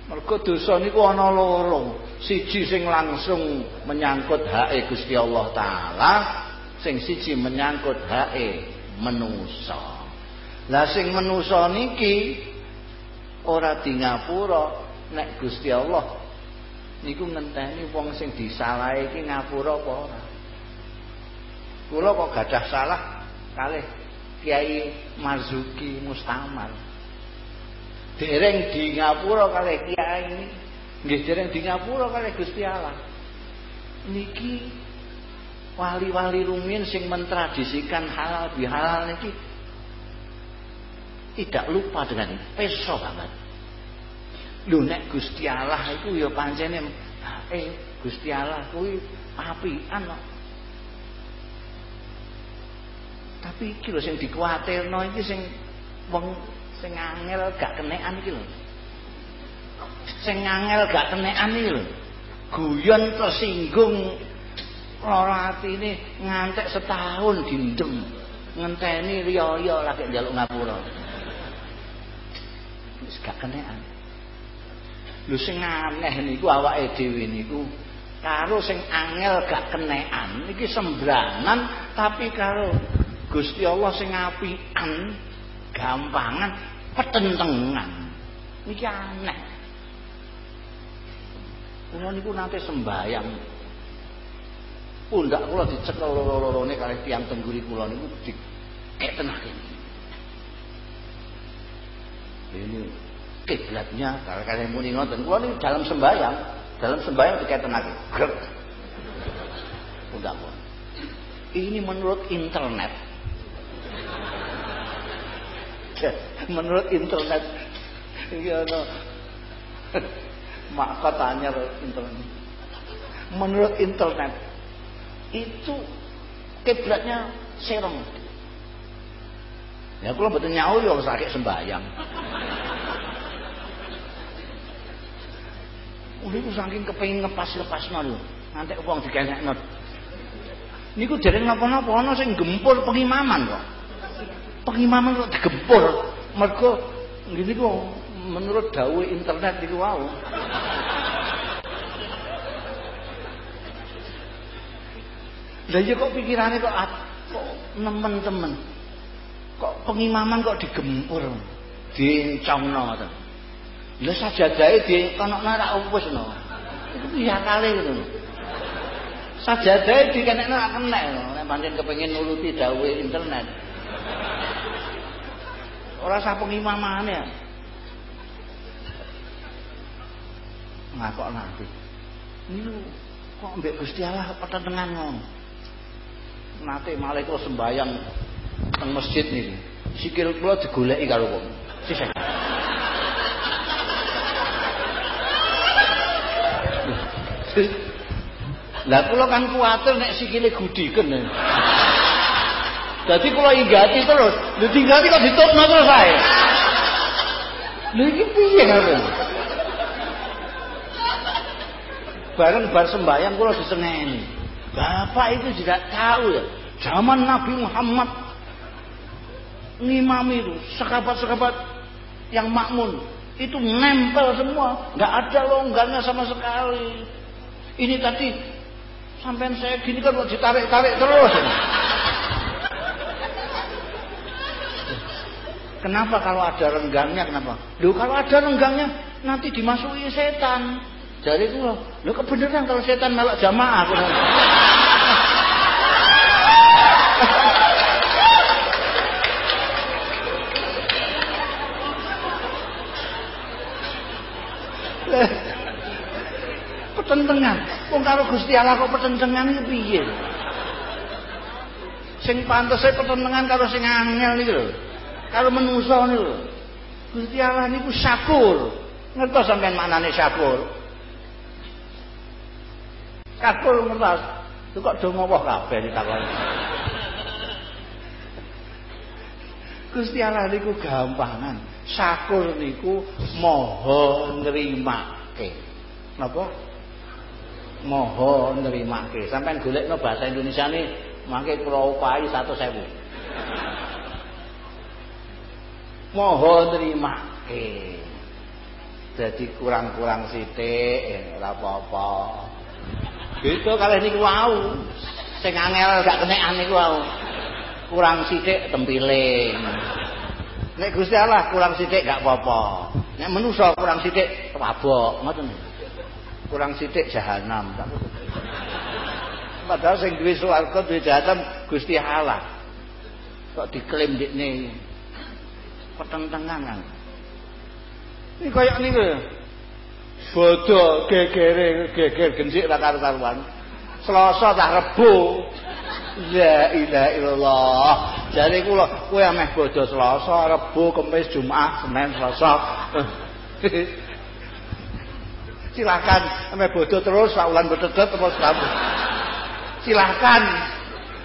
Mergo dosa niku ana loro. Siji sing langsung menyangkut hae Gusti Allah taala, sing siji menyangkut hae manusa. Lah sing manusa niki ora di ngapura nek Gusti Allah niku ngenteni wong sing disalahi iki ngapura apa ora. Kula kok gadah salah kalih Kiai Marzuki Mustamal. Dereng di ngapura kalih Kiai ini. Nggih dereng di ngapura kalih Gusti Allah. Niki wali-wali rumin sing mentradisikan halal bihalal niki tidak lupa dengan. Peso banget. Lho nek Gusti Allah iku ya pancene eh Gusti Allah kuwi apian kok. Tapi sing dikuwatirno iki sing wong sing angel gak kenekan iki lho. Sing angel gak kenekan iki lho. Guyon tersinggung lara atine ngantek setahun dindem ngenteni riya-riya lagi njaluk ngapura. Wis gak kenekan. Lho sing aneh niku awake dhewe niku. Karo sing angel gak kenekan iki sembranan tapi karo Gusti Allah sing apian gampangan petentengan. Niki aneh. Kula niku nate sembayang. Pundak kula dicekel loro-lorone kalih tiyang tengguri kula niku diketenake ini kiblatnya kalau kalian muni ngoten. Kula ini dalam sembahyang dalam sembahyang dikaiten lagi grek udah ini menurut internet. Menurut internet. Iya no. Mak katanya internet. Menurut internet itu kiblatnya serong ya kalau betul nyawa yang sakit sembahyang niku saking kepengin lho. Nanti wong dikenekno. Niku dereng napa-napa ana sing gempur pengimaman kok. Pengimaman kok digempur. Mergo ngene niku menurut dawuh internet niku wau. Lah iya kok pikirane kok kok nemen temen. Kok pengimaman kok digempur. Diencongno ngoten. Lha sajadahe dikonokno ra wis no. Iku piye kali ngono. Sajadahe dikenekno ra kenek nek pancen kepengin nuruti dawuh internet. Ora usah pengimamane. ngakok nanti niku kok ambek Gusti Allah petentengan ngono nate malah kula sembayang teng masjid niku sikil kula digoleki karo wong sisih Lah kula kan kuwatir nek sikile gudiken. Dadi kula inggati terus, lho dinggati kok ditutno terus ae. Lha iki piye karo? Bareng bar sembahyang kula disengeni. Bapak itu tidak tahu ya, zaman Nabi Muhammad ngimami itu sekabat-sekabat yang makmun itu nempel semua, nggak ada longgarnya sama sekali. Ini tadi sampai saya gini kan ditarik-tarik terus. Kenapa kalau ada renggangnya? Kenapa? Lu kalau ada renggangnya nanti dimasuki setan. Jadi itu loh, lu kebenaran kalau setan melak jamaah. Petentengan. Wong karo Gusti Allah kok petentengan iki piye? Sing pantese petentengan karo sing angel niku lho. Kalau menungso niku Gusti Allah niku syakur. Ngertos sampean maknane syakur? Syakur ngertos. Itu kok do ngowoh kabeh ditakoni. Gusti Allah niku gampangan. Syakur niku maha nrimake. Napa? Maha nrimake. Sampeyan golekno bahasa Indonesia mangke kula upahi 100.000. moho nrimake jadi kurang-kurang sithik eh, ora apa-apa. Gitu kalih niku wau. Sing angel gak kenekan niku wau. Kurang sithik tempiling. Nek Gusti Allah kurang sithik gak apa-apa. Nek manusa kurang sithik wabok. Ngoten kurang sithik jahanam. Padahal sing duwe swarga duwe jahanam Gusti Allah. Kok diklaim dikne pertentangan ini kayak ini bodoh gegere geger gencik ra karuan selasa tak rebo. La ilaha illallah. Jadi kula kowe ameh bodo Selasa, Rebo, Kamis, Jumat, Senin, Selasa. Silakan ameh bodo terus sak wulan betedet terus kamu. Silakan.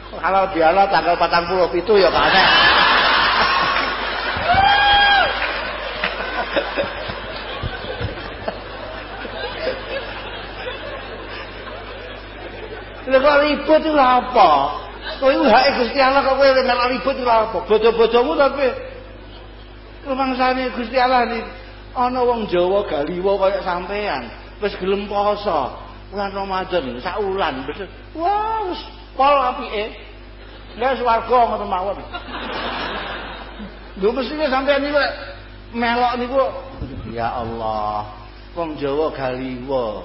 Kalau diala tanggal 47 ya kane. Lha kok ribut itu apa? Kowe hake Gusti Allah kok kowe nek ribut itu apa? Bodo-bodomu tapi rumangsane Gusti Allah ni ana wong Jawa galiwa kaya sampean wis gelem poso bulan Ramadan sak wulan wis wah wis pol apike lha swarga ngoten mawon lho mesti sampean niku melok niku ya Allah wong Jawa galiwa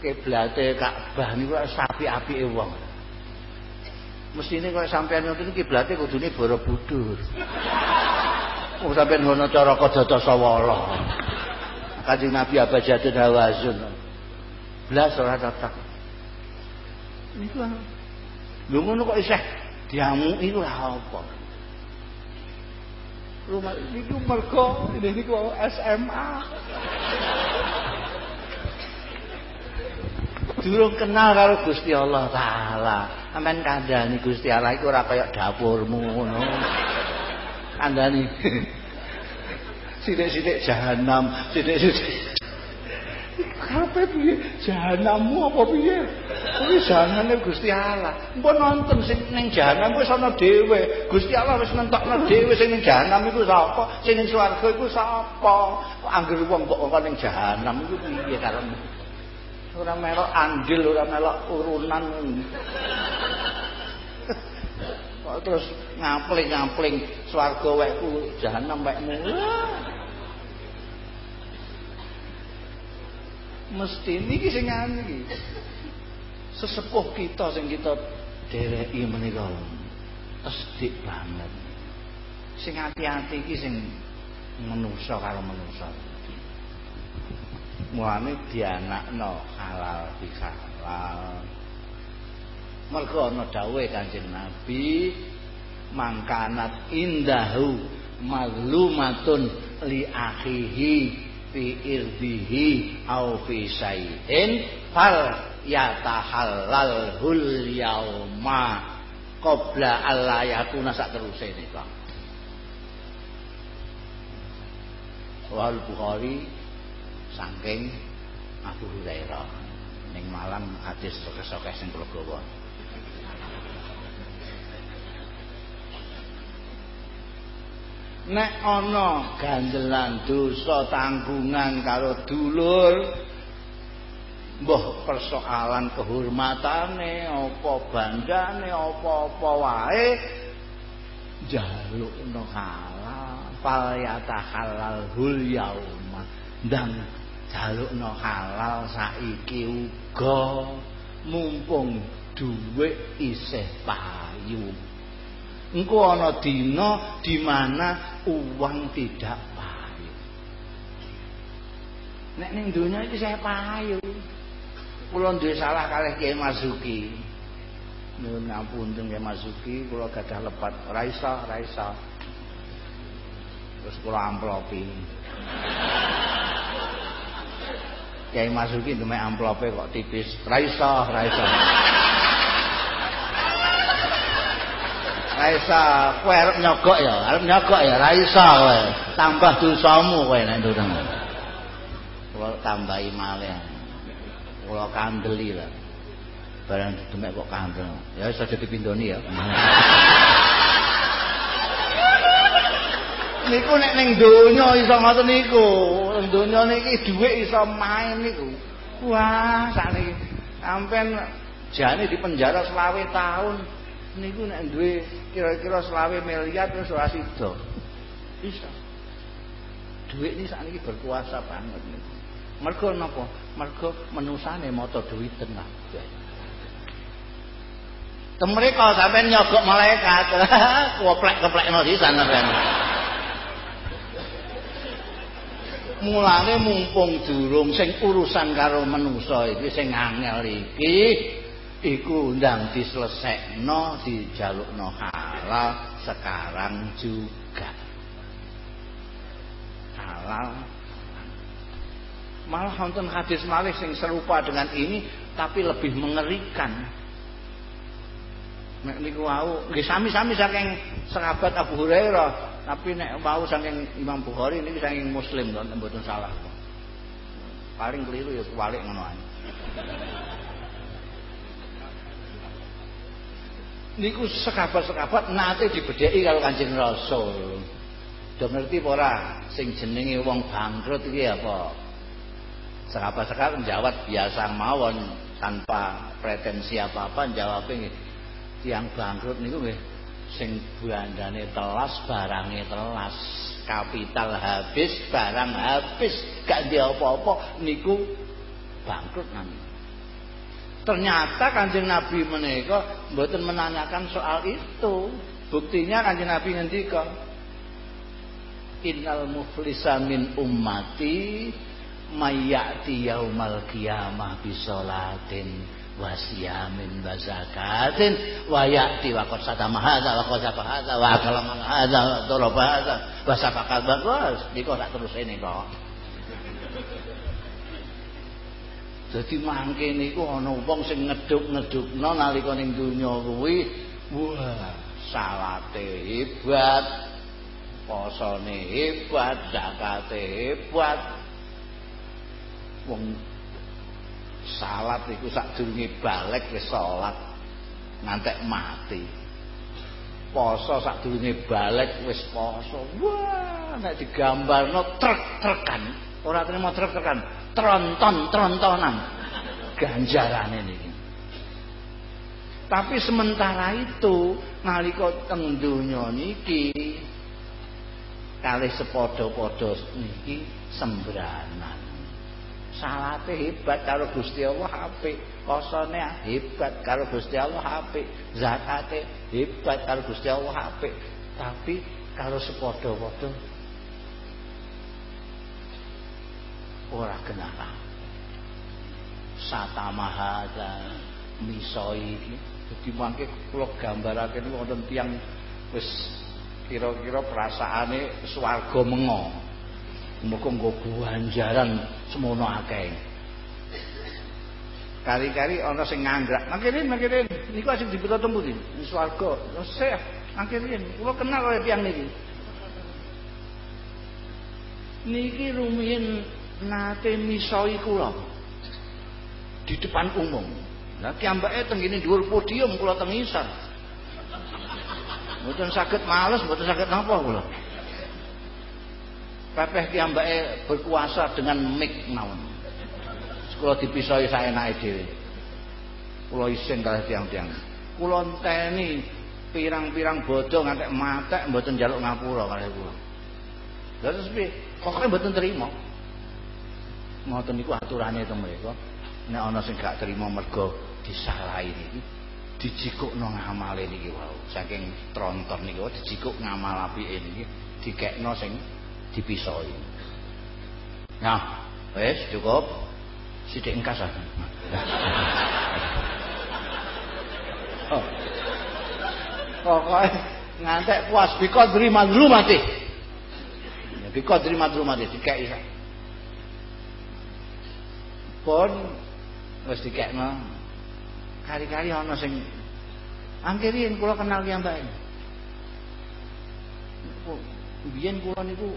kiblate Ka'bah niku sapi-apike wong. Mestine kok sampean ngoten kiblate kudune Borobudur. Wong sampean ngono cara Kadata Sawala. Kanjeng Nabi Abajadun Hawazun. Blas ora cocok. Niku lho ngono kok isih diamuki lha apa? Rumah niku mergo ini niku SMA. durung kenal karo Gusti Allah taala. Sampeyan kandhani Gusti Allah iku ora kaya dapurmu ngono. Kandhani. Sithik-sithik jahanam, sithik-sithik. Karepe piye? Jahanammu apa piye? Kuwi janane Gusti Allah. Mbok nonton sing ning jahanam wis ana dhewe. Gusti Allah wis nentokno dhewe sing ning jahanam iku sapa? Sing ning swarga iku sapa? Kok anggere wong kok ning jahanam iku piye karepmu? ora melok andil ora melok urunan terus ngapling-ngapling swarga wekku jahanam wekmu mesti niki sing anu iki. Sesepuh kita sing kita dereki menika. Esdik banget. Sing ati-ati iki sing menungso karo menungso. Mulane dianakno halal bihalal mergo ana dawuhe Kanjeng Nabi mangkanat indahu maglumatun li akhihi fi irdihi au fi syai'in fal yatahallal hul yauma qabla alla yakuna sak teruse nika Wal Bukhari saking Abu Hurairah ning malam hadis sok-sok sing kula gawa nek ana ganjelan dosa tanggungan karo dulur mbah persoalan kehormatane apa bandane apa-apa wae jalukno halal fal halal hul yauma. Dan jalukno halal saiki uga mumpung dhuwit isih payu engko ana dina di mana uang tidak payu nek ning donya iki saya payu kula duwe salah kalih Kiai Masuki nuwun ngapunten Kiai Masuki kula gadah lepat ora iso terus kula amplopi. Kiai Masuki demek amplope kok tipis. Ora iso ora iso Raisa, kowe arep nyogok ya, arep nyogok ya Raisa kowe. Tambah dosamu kowe nek ndurung. Kula tambahi malih. Kula kandeli lah. Barang demek kok kandel. Ya aja dipindoni ya. niku nek ning donya iso ngoten niku. Ning donya niki dhuwit iso main niku. Wah, sakniki sampean jane di penjara selawe tahun niku nek duwe kira-kira selawe miliar terus ora sida. Bisa. Duit ini saat ini berkuasa banget niku. Mergo napa? Mergo menusane maca duwiten kabeh. Temriko sampean nyogok malaikat. Koplek-koplekno sisan sampean. Mulane mumpung durung sing urusan karo manusa iki sing angel iki iku ndang diselesekno dijalukno halal sekarang juga. Halal. Malah nonton hadis malih sing serupa dengan ini tapi lebih mengerikan. Nek niku wau nggih sami-sami saking sahabat Abu Hurairah tapi nek wau saking Imam Bukhari niki saking Muslim to mboten salah. Paling keliru ya kualik ngono ae niku sekabat-sekabat nate dibedheki karo Kanjeng Rasul. Do ngerti apa ora sing jenenge wong bangkrut iki apa? Sekabat-sekabat jawab biasa mawon tanpa pretensi apa-apa jawab nggih. Tiang bangkrut niku nggih sing bandane telas barange telas kapital habis barang habis gak dia apa-apa niku bangkrut namanya Ternyata Kanjeng Nabi menika mboten menanyakan soal itu. Buktinya Kanjeng Nabi ngendika Innal muflisa min ummati mayyati yaumal qiyamah bisolatin wa siyamin wa zakatin wa ya'ti wa qad satama hadza wa qad sapa hadza wa tak terus ini kok Dadi mangke niku ana wong sing ngeduk-ngedukno nalika ning donya kuwi wah salate hebat posone hebat zakate hebat. Wong salat iku sadurunge balik wis salat ngantek mati. Poso sadurunge balik wis poso. Wah nek digambarno trek-trekan. Ora terima trek-trekan tronton-trontonan ganjarane niki. Tapi sementara itu nalika teng donya niki kalih sepadha-padha niki sembranan. Salate hebat karo Gusti Allah apik, posone hebat karo Gusti Allah apik, zakate hebat karo Gusti Allah apik. Tapi kalau sepadha-padha ora genara satamahada misoi iki. Dadi mangke kula gambarake niku wonten tiyang wis kira-kira perasaane swarga mengo. Muga nggo ganjaran semono akeh. Kari-kari ana sing nganggrak makirin makirin niku asing dibuta tembu iki swarga. Sih makirin kula kenal kaya tiyang niki. Niki rumiyin nate misoi kula di depan umum Lah kiambake teng ngene dhuwur podium kula teng isor. Mboten saged males, mboten saged napa kula. Pepeh kiambake berkuasa dengan mik mawon. Kula dipisahi saenake dhewe. Kula isin kalih tiang-tiang. Kula enteni pirang-pirang bodho ngantek matek mboten njaluk ngapura kalih kula. Lha terus piye? Pokoke mboten terima. Ngoten niku aturane teng mriku. Nek ana sing gak terima mergo disalahi niki dijikukno ngamale niki wau saking tronton niki wau dijikuk ngamal apike niki dikekno sing dipisoi nah wis cukup sithik engkas ah oh. Pokoknya ngantek puas biko terima dulu mati. Biko terima dulu mati dikei. Pun wis dikekno. Kari-kari ana sing angkirian kula kenal ki mbak biyen kula niku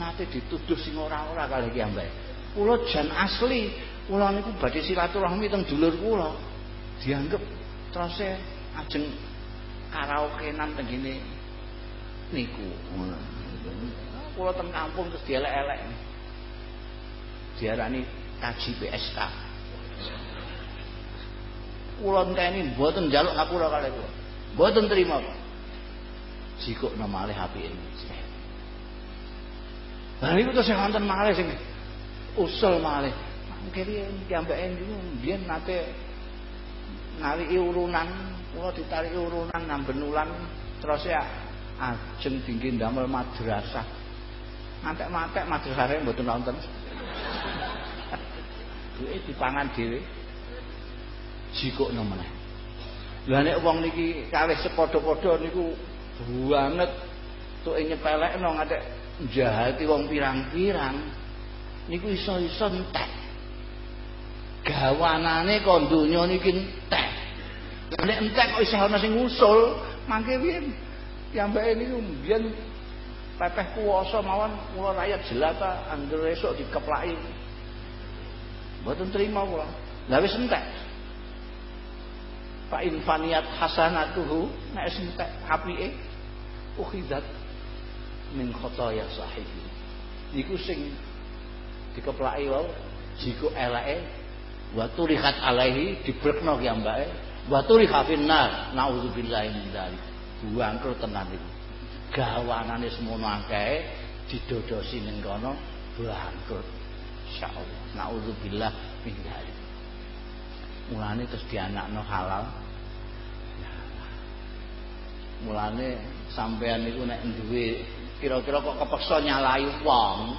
nate dituduh sing ora-ora kali ki mbak kula jan asli kula niku badhe silaturahmi teng dulur kula. Dianggep terus ajeng karaokenan teng kene niku. Kula teng kampung terus dielek-elek. Diarani kaji PSK kula enteni mboten njaluk ngapura kalih kula. Mboten terima. Sikukno malih apike. Lah niku terus sing wonten malih sing usul malih. Mangkiri kiambake niku biyen nate nariki urunan, kula ditariki urunan namben ulan terus ya ajeng tinggi ndamel madrasah. Mantek-mantek madrasahe mboten nonton. Duwe dipangan dhewe. jikukno meneh. Lah nek wong niki kawis sepadha-padha niku banget tuk nyepelekno ngadek jahati wong pirang-pirang niku iso-iso entek. Gawanane kok donya niki entek. Nek entek kok iso ana sing ngusul, mangke piye? Piyambake niku mbiyen pepeh kuwasa mawon kula rakyat jelata anggere esuk dikeplaki. Mboten trima kula. Lah wis entek. fa in faniyat hasanatuhu nek entek apike ukhidat min khotoya sahibi niku sing dikeplaki wae jiku eleke wa turihat alaihi dibrekno ki ambake wa turiha finnar naudzubillahi min dzalik buangkel tenan iku gawanane semono akeh didodosi ning kono bangkrut insyaallah. Naudzubillah min mulane terus dianakno halal. Mulane sampean niku nek duwe kira-kira kok kepeksa nyalai wong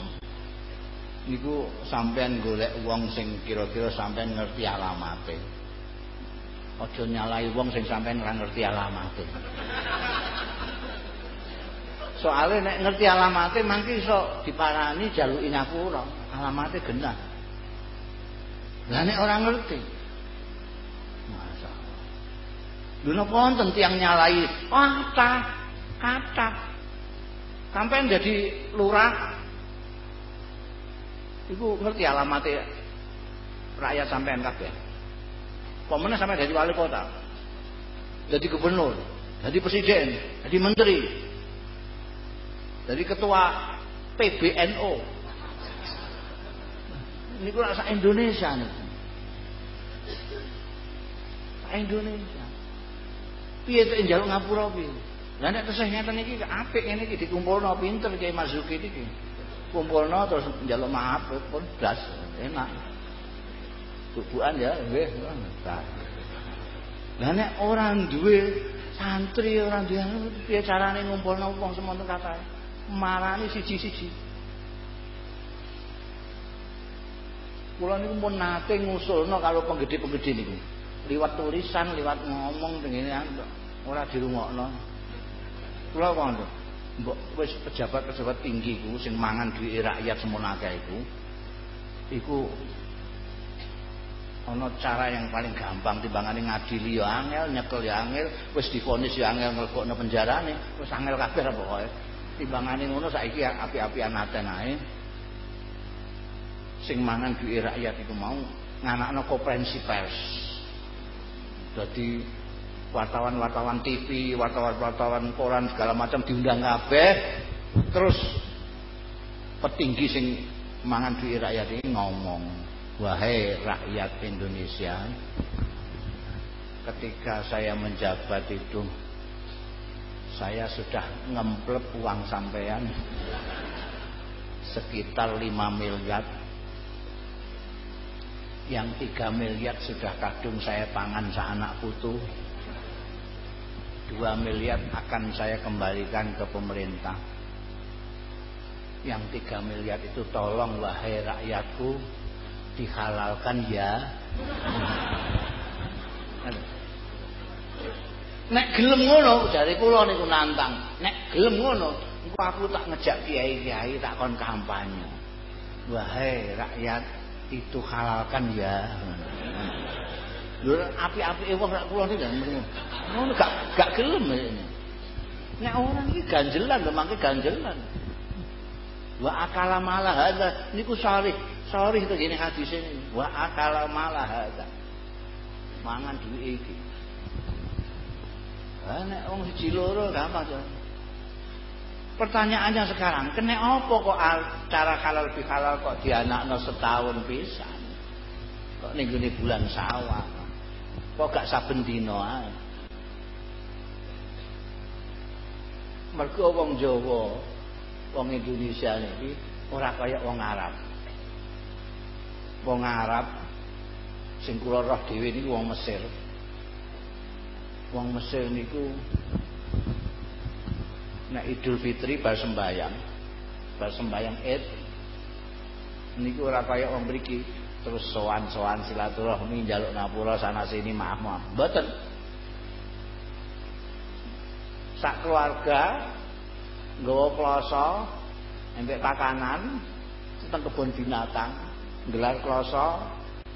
niku sampean golek wong sing kira-kira sampean ngerti alamate aja nyalai wong sing sampean ora ngerti alamate soalnya nek ngerti alamate mangke iso diparani jaluki ngapura alamate genah lah nek ora ngerti Lho napa wonten tiyang nyalai? Kata, kata. Sampai jadi lurah. Iku ngerti alamatnya rakyat sampean kabeh. Pemene sampai jadi wali kota. Jadi gubernur, jadi presiden, jadi menteri. Jadi ketua PBNO. Ini kurang Indonesia nih. Indonesia. piye tek njaluk ngapura piye? Lah nek tesih ngeten iki apik ngene iki dikumpulno pinter Kiai Marzuki iki kumpulno terus njaluk maaf pun blas enak. Bubukan ya nggih lah nek ora duwe santri ora duwe piye carane ngumpulno wong semono katae? Marani siji-siji Kula niku pun nate ngusulno kalau penggede-penggede niku. Liwat tulisan, liwat ngomong tengene ora dirungokno. Kula ngono. Mbok wis pejabat-pejabat tinggi ku sing mangan duwe rakyat semono akeh iku. Iku ana cara yang paling gampang timbangane ngadili ya angel, nyekel ya angel, wis divonis ya angel nglebokno penjarane, wis angel kabeh pokoke. Timbangane ngono saiki api-apian aten ae. Sing mangan duwe rakyat iku mau nganakno konferensi pers. Dadi wartawan-wartawan TV, wartawan-wartawan koran segala macam diundang kabeh. Terus petinggi sing mangan duwe rakyat ini ngomong, "Wahai rakyat Indonesia, ketika saya menjabat itu saya sudah ngemplep uang sampean sekitar 5 miliar yang tiga miliar sudah kadung saya pangan seanak putu. Dua miliar akan saya kembalikan ke pemerintah. Yang tiga miliar itu tolong wahai rakyatku dihalalkan ya. Nek gelem ngono dari kula niku nantang. Nek gelem ngono aku tak ngejak kiai-kiai tak kon kampanye. Wahai rakyat itu halalkan ya. Lho api-api wong rak kula niki ngono gak gak gelem ini. Nek orang iki ganjelan lho mangke ganjelan. Wa akala malah hadza niku sharih, sharih to gene hadis ini. Wa akala malah hadza. Mangan duwe iki. Ha nek wong siji loro gampang Pertanyaannya sekarang, kena apa kok cara halal bihalal kok dianakno setahun pisan? Kok ning bulan sawah? Kok gak saben dina ae? Mergo wong Jawa, Indonesia niki ora kaya wong Arab. Wong Arab sing kula roh dhewe niku wong Mesir. Wong Mesir niku Nah Idul Fitri bar sembayang. Bar sembayang Id niku ora kaya wong mriki terus sowan-sowan silaturahmi njaluk ngapura sana sini maaf maaf. Mboten. Sak keluarga nggawa kloso embek pakanan teng kebun binatang gelar kloso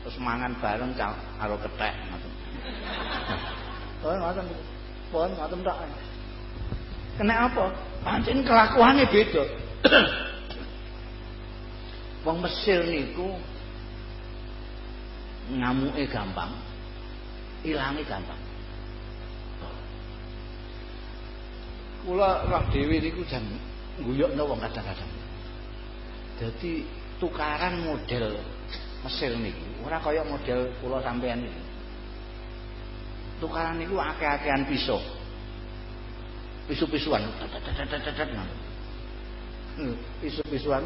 terus mangan bareng karo kethek ngoten. Oh ngoten. Pun ngoten tok. Kena apa? Pancen kelakuannya beda. Wong Mesir niku ngamuke gampang, ilange gampang. Kula roh dhewe niku jan guyokno wong kadang-kadang. Jadi tukaran model Mesir niku ora kaya model kula sampean niku. Tukaran niku akeh-akehan pisau. Pisu-pisuan hmm, pisu-pisuan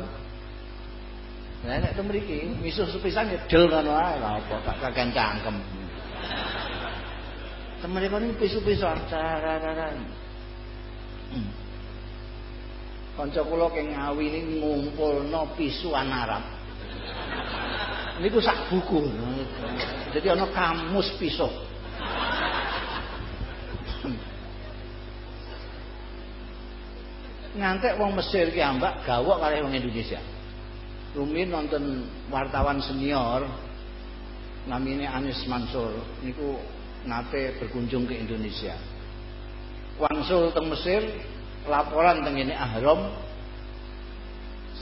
Nah, nek mriki misuh sepisan ya del lha apa gak kagen cangkem. Temen iki pisu-pisuan cara-cara. Hmm. Kanca kula keng ngawi ngumpulno pisuan Arab. Niku sak buku. Jadi ana kamus pisau. Ngantek wong Mesir ki ambak gawok kali wong Indonesia. Rumin nonton wartawan senior namanya Anis Mansur niku nate berkunjung ke Indonesia. Wangsul teng Mesir laporan teng ini Ahram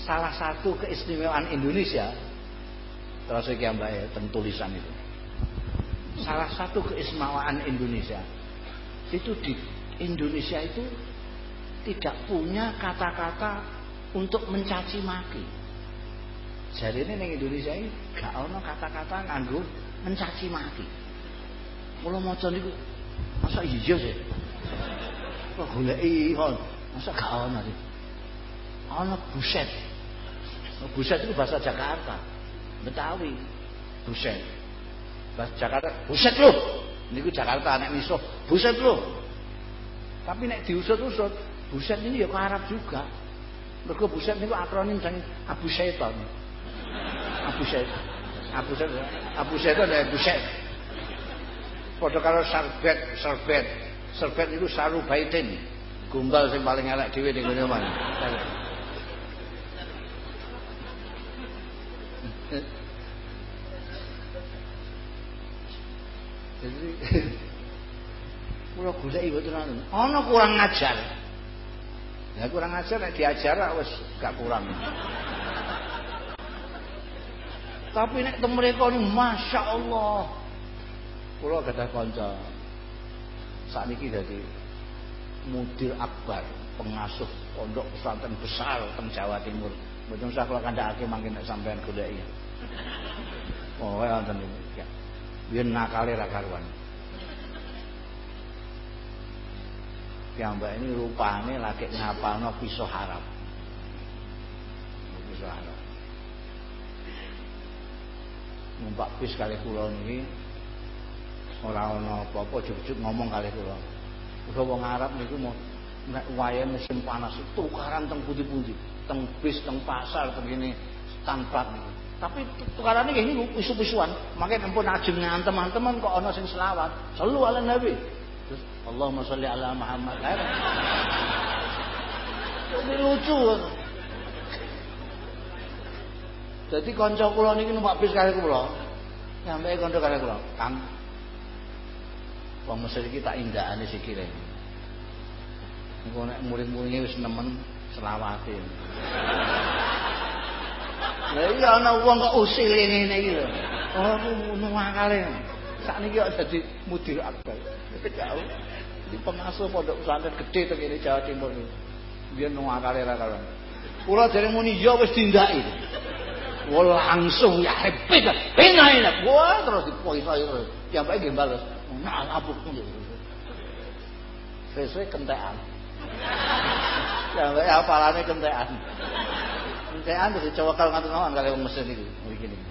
salah satu keistimewaan Indonesia terus iki ambak ya teng tulisan itu. Salah satu keistimewaan Indonesia itu di Indonesia itu tidak punya kata-kata untuk mencaci maki. Jadi ini di Indonesia ini gak ada kata-kata nganggo mencaci maki. Kalau mau cari masa iya sih? Kok gula ihon? Masa gak ada sih? Ada buset. Buset itu bahasa Jakarta, Betawi, buset. Bahasa Jakarta, buset loh. Ini Jakarta anak misuh, buset loh. Tapi nek diusut-usut, Buset ini ya ke Arab juga. Mergo buset niku akronim dari Abu Syaitan. Abu Syaitan. Abu Set Abu Set ada Abu Set padha karo sarbet sarbet sarbet itu saru baitin gumbal sing paling elek dhewe ning ngene omah Jadi kula goleki mboten ana. Ana kurang ngajar. Ya kurang ngajar nek diajar wis gak kurang. Tapi nek temu mereka ni Masya Allah Kula gadah kanca Sakniki dadi mudir akbar pengasuh pondok pesantren besar teng Jawa Timur. Mboten usah kula kandhakake mangke nek sampean goleki. Oh, ya wonten iki. Ya. Biyen nakale ra karuan. Piyambak ini rupane lagi ngapalno pisau harap. Pisau harap. numpak bis kali kula niki ora ana apa-apa ngomong kali kula. Uga wong Arab niku mau nek wayahe musim panas tukaran teng pundi-pundi, teng bis, teng pasar, kene tanpa niku. Tapi tukarane nggih niku isu-isuan, mangke ampun ajeng ngantem-anteman kok ana sing selawat. Sallu ala Nabi. Allahumma sholli ala Muhammad. Ini lucu. Jadi kanca kula niki numpak bis kali kula. Nyampe kanca kali kula, Kang. Wong Mesir iki tak indakane sikile. Engko nek murid-muride wis nemen selawate. Lah iya ana wong kok usil ngene iki lho. Aku ngono akale. Sakniki kok dadi mudir akbar. Jauh. Di pengasuh pondok pesantren gede teng Jawa Timur iki. Biyen nang akale ra karuan. Kula dereng muni ya wis dindaki. Wah langsung ya hebat. Enak enak. Wah terus dipoisi terus. Ya baik nggih bales. Nah abuk. Sesuai kentekan. Ya baik apalane kentekan. Kentekan terus cowokal ngaten-ngaten kali wong Mesir niku mriki niku.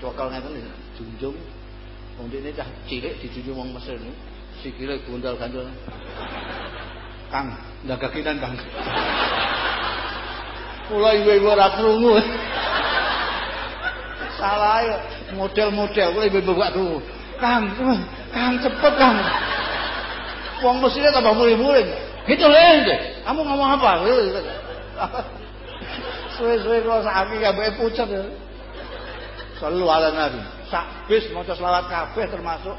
Cowokal ngaten junjung. Wong dene cah cilik dijunjung wong Mesir niku. Sikile gundal gandul. Kang, jaga kinan Kang. Kula ibu-ibu ora krungu. Salah model-model kula ibu-ibu gak krungu. Kang, Kang cepet Kang. Wong mesine tambah muring-muring. Gitu lho, Kamu ngomong apa? Suwe-suwe kula sakit kabeh pucet. Selalu ala Nabi. Sak bis maca selawat kabeh termasuk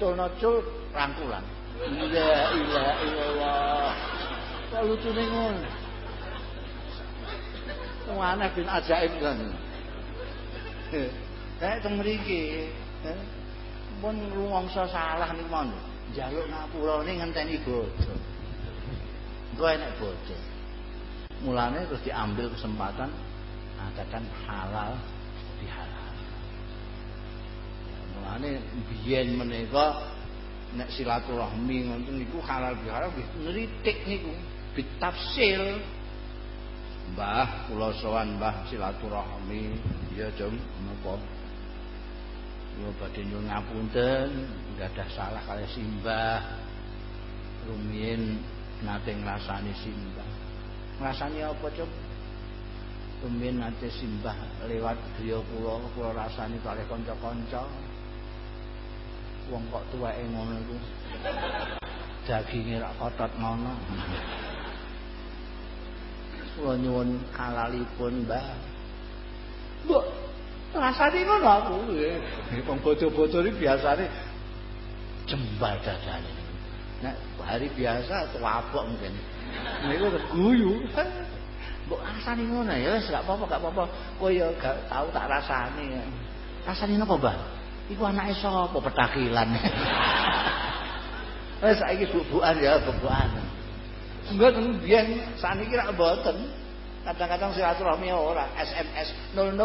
cul-cul rangkulan. La ilaha illallah. Kok lucu ning ngono. aneh bin ajaib kan. Kayak teng mriki, pun rumangsa salah niku mon. Njaluk ngapurane ngenteni bojo. Engko enek bojo. Mulane terus diambil kesempatan katakan halal Mulane biyen menika nek silaturahmi ngoten niku halal bihalal nggih nritik niku bitafsil Mbah kula sowan Mbah silaturahmi. Ya jom. Menapa nyuwun ngapunten gadah salah kali simbah. Rumiyin nate ngrasani simbah. Ngrasani apa jom? Rumiyin nate simbah lewat griya kula kula rasani kali kanca-kanca wong kok tuweke ngono iku daginge rak kotot ngono kula nyuwun halalipun Mbah. Mbok rasane ngono aku. Nggih wong bojo-bojo iki biasane jembal dadane. Nek hari biasa tuwabok mungkin. Niku guyu. Mbok rasane ngono ya wis gak apa-apa gak apa-apa. Kowe ya gak tau tak rasane. Rasane napa, Mbah? Iku anake sapa petakilan. Wis saiki bubukan ya bubukan. Mboten biyen saniki rak mboten. Kadang-kadang silaturahmi ora SMS 00.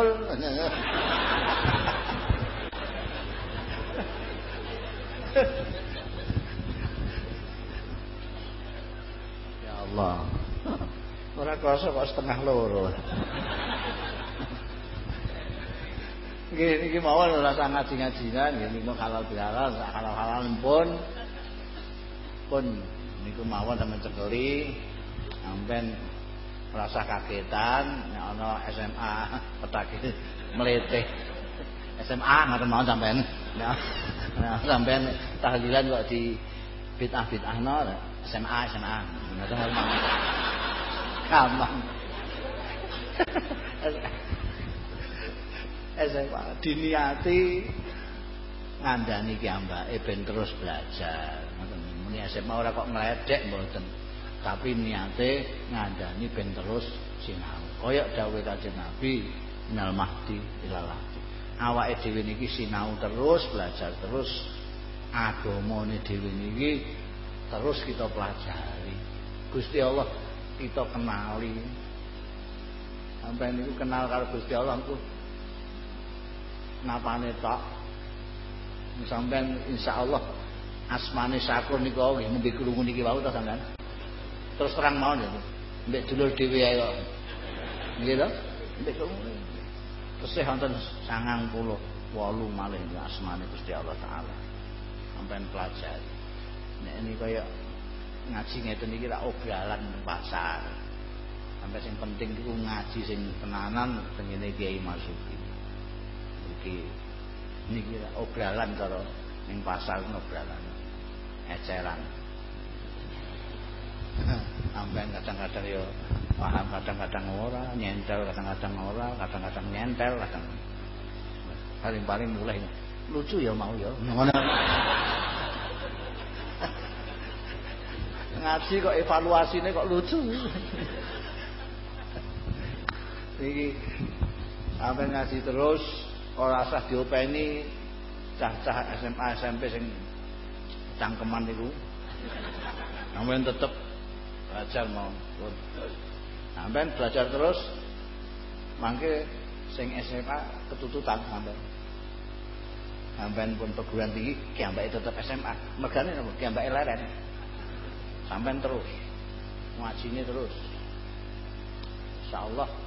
ya Allah. Ora krasa kok setengah loro. Nggih niki mawon rasa ngaji-ngajinan nggih niku halal bihalal halal-halal pun pun niku mawon temen cekeli sampean merasa kagetan ana SMA petake melete SMA ngoten mawon sampean. Nah, nah sampean tahlilan kok di bid'ah-bid'ahno SMA SMA. Ngoten mawon. Gampang. SMA diniati ngandani ki ambake ben terus belajar. Ngoten muni SMA ora kok ngledek mboten. Tapi niate ngandani ben terus sinau. Kaya dawuh Kanjeng Nabi, minal mahdi ilal awake dhewe niki sinau terus belajar terus agamane dhewe niki terus kita pelajari Gusti Allah kita kenali sampai niku kenal karo Gusti Allah ku napane tok sampean insyaallah asmane syakur niku nggih nembe krungu niki wau ta sampean terus terang mawon ya mbek dulur dhewe ae kok nggih to mbek krungu Tesih wonten 98 malih asmane Gusti Allah taala. Sampeyan pelajari. Nek ini kaya ngaji ngeten iki ra obrolan pasar. Sampai sing penting iku ngaji sing tenanan tengene Kiai Masuki. Iki niki ra obrolan karo ning pasar obrolan. Eceran. Sampeyan kadang-kadang yo paham kadang-kadang ora nyentel kadang-kadang ora kadang-kadang nyentel kadang paling-paling mulai lucu ya mau ya ngaji kok evaluasinya kok lucu iki sampai ngaji terus ora usah diopeni cah-cah SMA SMP sing cangkeman niku. Sampeyan tetep belajar mau. Sampean belajar terus mangke sing SMA ketututan sampean. Sampean pun perguruan tinggi kiambake tetap SMA mergane napa? Kiambake leren. Sampean terus ngajine terus. Insyaallah. nek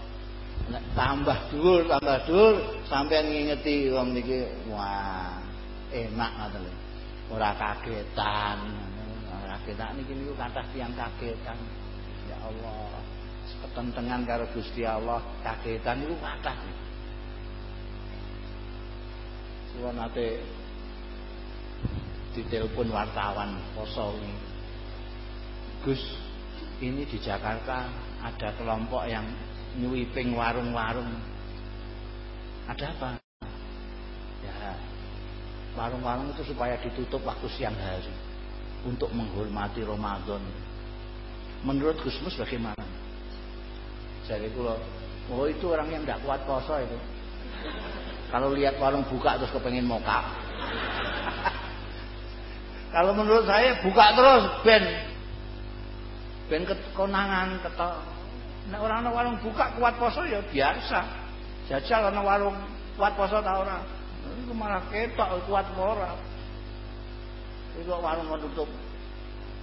tambah dhuwur tambah dhuwur sampean ngingeti wong niki wah enak ngoten lho. Ora kagetan. Ora kagetan. Niki niku kathah tiyang kagetan. Ya Allah ketentengan karo Gusti Allah kagetan itu kathah. Kula nate ditelepon wartawan poso Gus ini di Jakarta ada kelompok yang nyuiping warung-warung ada apa ya warung-warung itu supaya ditutup waktu siang hari untuk menghormati Ramadan menurut Gusmus bagaimana jadi kula, oh itu orang yang tidak kuat poso itu. Kalau lihat warung buka terus kepengen moka. Kalau menurut saya buka terus ben ben kekonangan ketok. Nek orang warung buka kuat poso ya biasa. Jajal ana warung kuat poso ta ora? Itu malah ketok kuat ora. Itu warung tutup.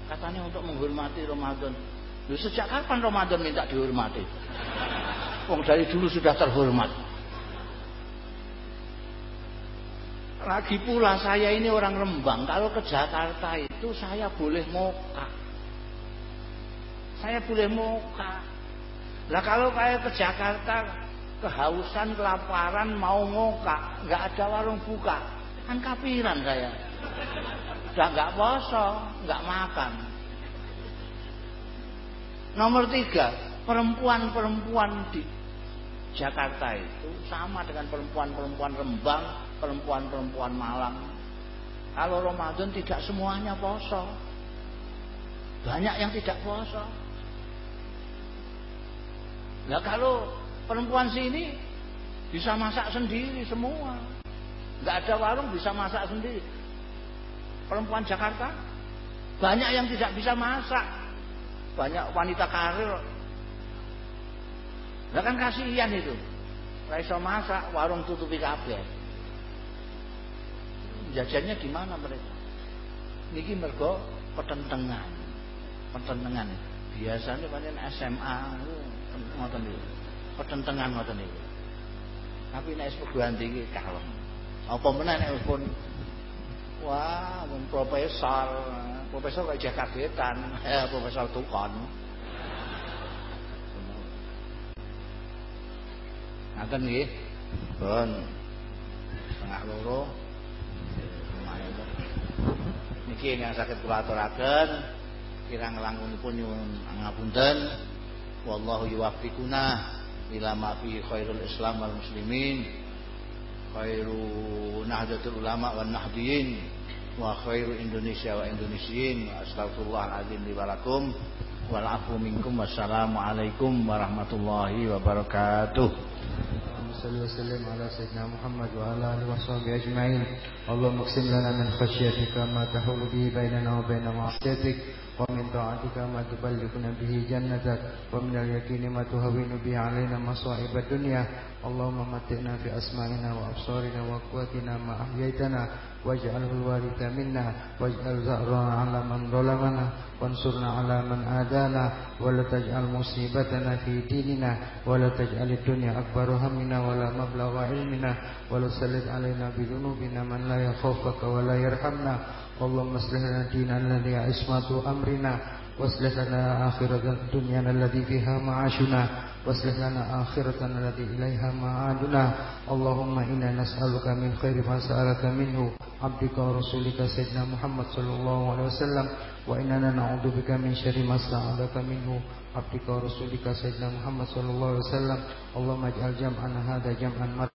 Katanya untuk menghormati Ramadan. Loh, sejak kapan Ramadan minta dihormati? Wong dari dulu sudah terhormat. Lagi pula saya ini orang Rembang, kalau ke Jakarta itu saya boleh moka. Saya boleh moka. Lah kalau kayak ke Jakarta kehausan, kelaparan, mau moka, nggak ada warung buka, kan kapiran saya. Udah nggak poso, nggak makan. Nomor tiga, perempuan-perempuan di Jakarta itu sama dengan perempuan-perempuan Rembang, perempuan-perempuan Malang. Kalau Ramadan tidak semuanya poso. Banyak yang tidak poso. Nah kalau perempuan sini bisa masak sendiri semua. Nggak ada warung bisa masak sendiri. Perempuan Jakarta banyak yang tidak bisa masak banyak wanita karir Lah kan kasihan itu. Iso masak, warung tutupi kabeh. Jajannya gimana mereka? Niki mergo pertentangan. Pertentangan. Biasanya pancen SMA ngoten niku. Pertentangan ngoten niku. Tapi nek perguruan tinggi kalem. Apa meneh nek pun wah, profesor Profesor kok kagetan, ya Profesor Tukon. Ngaten nggih. Pun. setengah loro niki yang sakit kula aturaken kirang langkungipun nyuwun ngapunten wallahu yuwaffiquna ila ma fi khairul islam wal muslimin khairu nahdlatul ulama wan nahdiyin wa khairu indonesia wa indonesiyin astagfirullahaladzim li walakum wal afu minkum wassalamu alaikum warahmatullahi wabarakatuh صل وسلم على سيدنا محمد وعلى اله وصحبه اجمعين اللهم اقسم لنا من خشيتك ما تحول به بيننا وبين معصيتك ومن طاعتك ما تبلغنا به جنتك ومن اليقين ما تهون به علينا مصائب الدنيا. اللهم متعنا في أسمائنا وأبصارنا وقوتنا ما أحييتنا واجعله الوارث منا واجعل زهرنا على من ظلمنا وانصرنا على من آذانا. ولا تجعل مصيبتنا في ديننا ولا تجعل الدنيا أكبر همنا ولا مبلغ علمنا. ولا تسلط علينا بذنوبنا من لا يخافك ولا يرحمنا. اللهم اصلح لنا ديننا الذي عصمة أمرنا واصلح لنا آخرة الدنيا التي فيها معاشنا واصلح لنا آخرتنا التي إليها معادنا اللهم إنا نسألك من خير ما سألك منه عبدك ورسولك سيدنا محمد صلى الله عليه وسلم وإننا نعوذ بك من شر ما استعاذك منه عبدك ورسولك سيدنا محمد صلى الله عليه وسلم اللهم اجعل جمعنا هذا جمعا